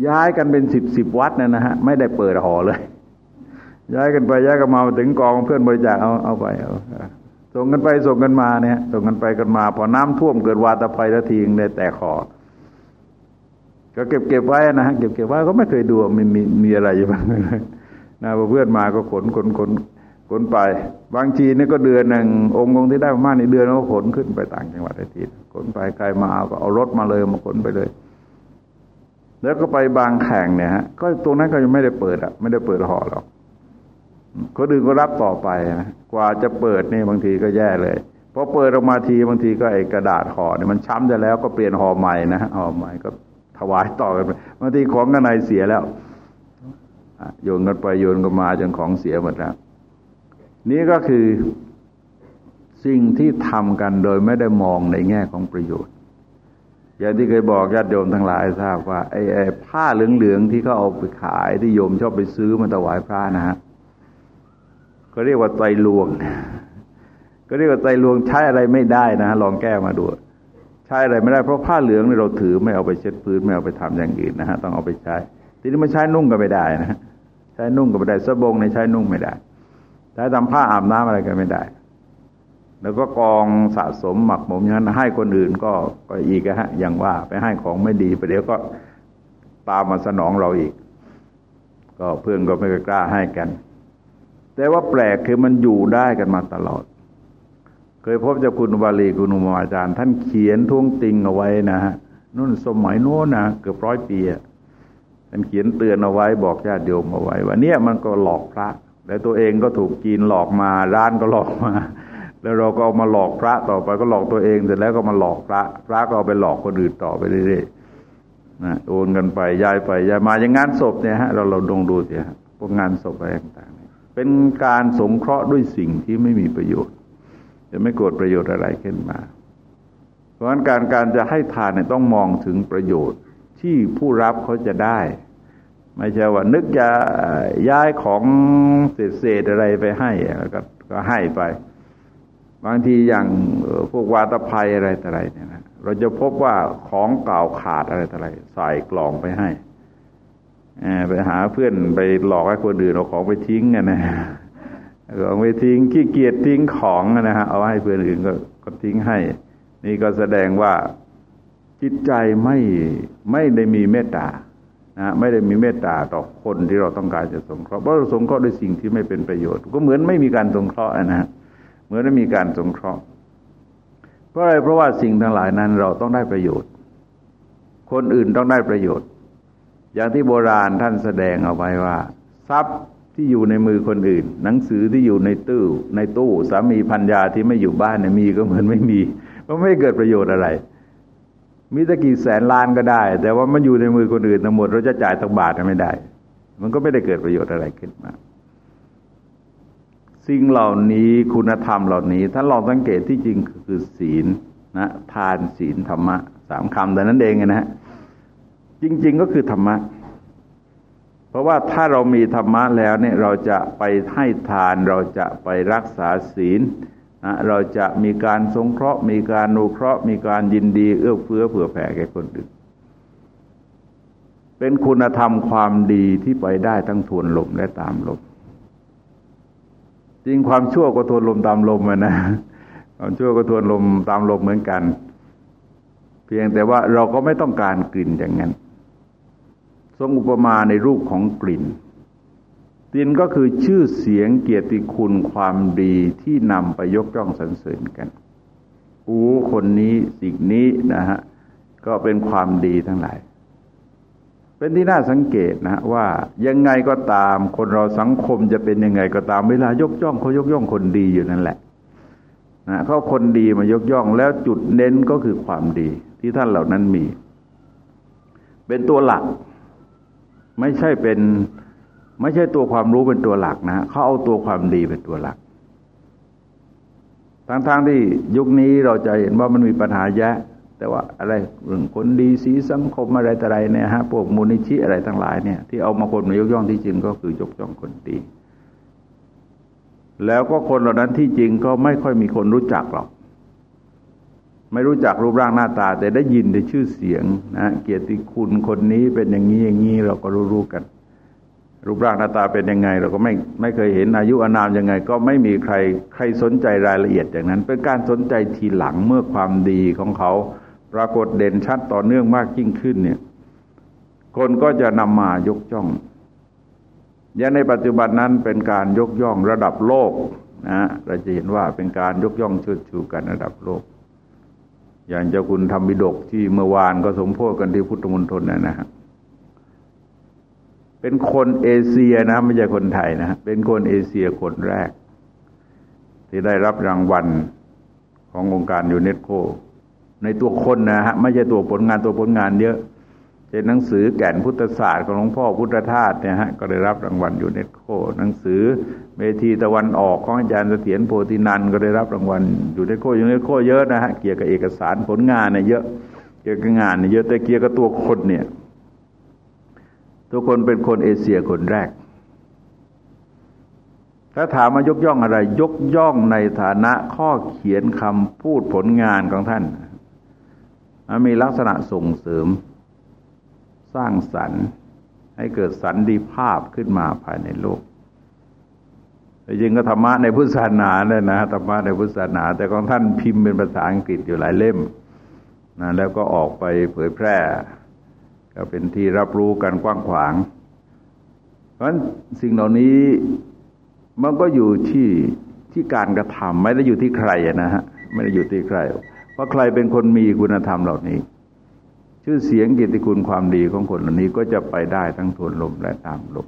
ย้ายกันเป็นสิบสิบวัดนะนะฮะไม่ได้เปิดห่อเลย ย้ายกันไปย้ายกันมาถึงกองเพื่อนบริจาคเอาเอาไปเอา ส่งกันไปส่งกันมาเนี่ย ส่งกันไปกันมาพอน้ำท่วมเกิดวาตภัยละทีงได้แต่ขอก็เก็บเก็บไว้นะฮะเก็บเก็บไว้ก็ไม่เคยดูมีมีมีอะไรอยู่บ้างนะพอเพื่อนมาก็ขนขนขนขนไป บางทีนี่ก็เดือนหนึ่งองค์องค์ที่ได้มากในเดือนก็ขนขึ้นไปต่างจังหวัดได้ทีขนไปใครมาเอาก็เอารถมาเลยมาขนไปเลย แล้วก็ไปบางแข่งเนี่ยฮะก็ตรงนั้นก็ยังไม่ได้เปิดอะ ไม่ได้เปิดห่อหรอก คนอื่นก็รับต่อไปนะกว่าจะเปิดนี่บางทีก็แย่เลยพอเปิดออกมาทีบางทีก็ไอ้กระดาษห่อเนี่ยมันช้ำจะแล้วก็เปลี่ยนห่อใหม่นะห่อใหม่ก็ถวายต่อกันไปบางทีของกันในเสียแล้วโยนกันไปโยนกันมาจนของเสียหมดแล้วนี่ก็คือสิ่งที่ทำกันโดยไม่ได้มองในแง่ของประโยชน์อย่างที่เคยบอกญาติโยมทั้งหลายทราบว่าไอ้ไอ้ผ้าเหลืองๆที่เขาเอาไปขายที่โยมชอบไปซื้อมาถวายพระนะฮะ ก็เรียกว่าไตรลวง ก็เรียกว่าไตรลวงใช้อะไรไม่ได้นะลองแก้มาดู ใช้อะไรไม่ได้เพราะผ้าเหลืองเราถือไม่เอาไปเช็ดพื้นไม่เอาไปทำอย่างอื่นนะฮะต้องเอาไปใช้ ทีนี้มาใช้นุ่งก็ไม่ได้นะใช้นุ่งก็ไม่ได้สบงในใช้นุ่งไม่ได้ใช้ทำผ้าอาบน้ำอะไรก็ไม่ได้ แล้วก็กองสะสมหมักหมมอย่างนั้นให้คนอื่นก็ก็อีกฮะอย่างว่าไปให้ของไม่ดีไปเดี๋ยวก็ตามมาสนองเราอีก ก็เพื่อนก็ไม่กล้าให้กัน แต่ว่าแปลกคือมันอยู่ได้กันมาตลอด เคยพบเจ้าคุณบาลีคุณอุมาอาจารย์ ท่านเขียนท้วงติงเอาไว้นะฮะนู่นสมัยโน้นนะเกือบร้อยปีท่านเขียนเตือนเอาไว้บอกญาติโยมเอาไว้ว่าเนี่ยมันก็หลอกพระแล้วตัวเองก็ถูกจีนหลอกมาร้านก็หลอกมา แล้วเราก็เอามาหลอกพระต่อไปก็หลอกตัวเองเสร็จแล้วก็มาหลอกพระ พระก็เอาไปหลอกคนอื่นต่อไปเรื่อยๆนะโอนกันไปย้ายไปย้ายมาอย่างงานศพเนี่ยฮะเราเราดงดูสิฮะพวกงานศพอะไรต่าง เป็นการสงเคราะห์ด้วยสิ่งที่ไม่มีประโยชน์ จะไม่เกิดประโยชน์อะไรขึ้นมา เพราะฉะนั้นการการจะให้ทานเนี่ยต้องมองถึงประโยชน์ที่ผู้รับเขาจะได้ ไม่ใช่ว่านึกจะย้ายของเศษๆอะไรไปให้แล้วก็ก็ให้ไป บางทีอย่างพวกวาตภัยอะไรต่ออะไรเนี่ยนะเราจะพบว่าของเก่าขาดอะไรต่ออะไรใส่กล่องไปให้ ไปหาเพื่อนไปหลอกให้คนอื่นเอาของไปทิ้งกันนะเอาไปทิ้งขี้เกียจทิ้งของนะฮะเอาให้เพื่อนอื่นก็ก็ทิ้งให้ นี่ก็แสดงว่าจิตใจไม่ไม่ได้มีเมตตานะไม่ได้มีเมตตาต่อคนที่เราต้องการจะสงเคราะห์เพราะเราสงเคราะห์ด้วยสิ่งที่ไม่เป็นประโยชน์ ก็เหมือนไม่มีการสงเคราะห์นะฮะเหมือนไม่มีการสงเคราะห์ เพราะอะไรเพราะว่าสิ่งทั้งหลายนั้นเราต้องได้ประโยชน์ คนอื่นต้องได้ประโยชน์ อย่างที่โบราณท่านแสดงเอาไว้ว่า ทรัพย์ที่อยู่ในมือคนอื่น หนังสือที่อยู่ในตู้ในตู้สามีพัญญาที่ไม่อยู่บ้านเนี่ยมีก็เหมือนไม่มีเพราะไม่เกิดประโยชน์อะไร มีตะกี่แสนล้านก็ได้ แต่ว่ามันอยู่ในมือคนอื่นทั้งหมดเราจะจ่ายตังบาทไม่ได้ มันก็ไม่ได้เกิดประโยชน์อะไรขึ้นมาสิ่งเหล่านี้คุณธรรมเหล่านี้ ถ้าลองสังเกตที่จริงคือศีลนะทานศีลธรรมะสามคำแต่นั้นเองนะฮะ จริง ๆ ก็คือธรรมะ เพราะว่าถ้าเรามีธรรมะแล้วเนี่ยเราจะไปให้ทานเราจะไปรักษาศีลนะเราจะมีการสงเคราะห์ มีการนุเคราะห์ มีการยินดี เอื้อเฟื้อเผื่อแผ่แก่คนอื่น เป็นคุณธรรมความดีที่ไปได้ทั้งทวนลมและตามลม จริงความชั่วก็ทวนลมตามลมนะความชั่วก็ทวนลมตามลมเหมือนกัน เพียงแต่ว่าเราก็ไม่ต้องการกลิ่นอย่างนั้น ทรงอุปมาในรูปของกลิ่นกลิ่นก็คือชื่อเสียงเกียรติคุณความดีที่นำไปยกย่องสรรเสริญกันโอ้คนนี้สิ่งนี้นะฮะก็เป็นความดีทั้งหลาย เป็นที่น่าสังเกตนะว่ายังไงก็ตามคนเราสังคมจะเป็นยังไงก็ตามเวลายกย่องเขายกย่องคนดีอยู่นั่นแหละนะเขาคนดีมายกย่องแล้วจุดเน้นก็คือความดีที่ท่านเหล่านั้นมี เป็นตัวหลัก ไม่ใช่เป็นไม่ใช่ตัวความรู้เป็นตัวหลักนะเขาเอาตัวความดีเป็นตัวหลักทั้งๆทที่ยุคนี้เราจะเห็นว่ามันมีปัญหาแยะ แต่ว่าอะไรเรื่องคนดีสีสังคมอะไรต่ออะไรเนี่ยฮะพวกมูลนิธิอะไรทั้งหลายเนี่ยที่เอามาคนมายกย่องที่จริงก็คือยกย่องคนดีแล้วก็คนเหล่านั้นที่จริงก็ไม่ค่อยมีคนรู้จักหรอก ไม่รู้จักรูปร่างหน้าตา แต่ได้ยินได้ชื่อเสียงนะเกียรติคุณคนนี้เป็นอย่างนี้อย่างนี้เราก็รู้ๆกัน รูปร่างหน้าตาเป็นยังไง เราก็ไม่ไม่เคยเห็นอายุอานามยังไง ก็ไม่มีใครใครสนใจรายละเอียดอย่างนั้น เป็นการสนใจทีหลังเมื่อความดีของเขา ปรากฏเด่นชัดต่อเนื่องมากยิ่งขึ้นเนี่ย คนก็จะนำมายกย่องอย่างในปัจจุบันนั้นเป็นการยกย่องระดับโลกนะเราจะเห็นว่าเป็นการยกย่องเชิดชูกันระดับโลก อย่างเจ้าคุณธรรมปิฎกที่เมื่อวานก็สมโภชกันที่พุทธมณฑลนะนะฮะเป็นคนเอเชียนะไม่ใช่คนไทยนะเป็นคนเอเชียคนแรก ที่ได้รับรางวัลขององค์การยูเนสโกในตัวคนนะฮะไม่ใช่ตัวผลงานตัวผลงานเยอะ เป็นหนังสือแก่นพุทธศาสตร์ของหลวงพ่อพุทธทาสเนี่ยฮะก็ได้รับรางวัลยูเนสโกหนังสือเมธีตะวันออกของอาจารย์เสถียรโพธินันทะก็ได้รับรางวัลยูเนสโกยูเนสโกเยอะนะฮะเกี่ยวกับเอกสารผลงานเนี่ยเยอะเกี่ยวกับงานเนี่ยเยอะแต่เกี่ยวกับตัวคนเนี่ยตัวคนเป็นคนเอเชียคนแรก ถ้าถามว่ายกย่องอะไร ยกย่องในฐานะข้อเขียนคำพูดผลงานของท่านมีลักษณะส่งเสริม สร้างสรรค์ให้เกิดสันติภาพขึ้นมาภายในโลกแต่จริงก็ธรรมะในพุทธศาสนาเลยนะธรรมะในพุทธศาสนา แต่ของท่านพิมพ์เป็นภาษาอังกฤษอยู่หลายเล่มนะแล้วก็ออกไปเผยแพร่ ก็เป็นที่รับรู้กันกว้างขวาง เพราะฉะนั้นสิ่งเหล่านี้มันก็อยู่ที่ที่การกระทำไม่ได้อยู่ที่ใครนะฮะไม่ได้อยู่ที่ใคร เพราะใครเป็นคนมีคุณธรรมเหล่านี้ ชื่อเสียงกิตติคุณความดีของคนเหล่านี้ก็จะไปได้ทั้งทวนลมและตามลม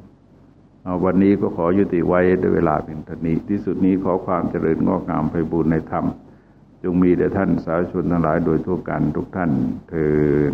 วันนี้ก็ขอยุติไว้ด้วยเวลาเป็นทนี้ที่สุดนี้ขอความเจริญงอกงามไปบูรณนธรรม จงมีแด่ท่านสาธุชนทั้งหลายโดยทั่วกันทุกท่านเทอ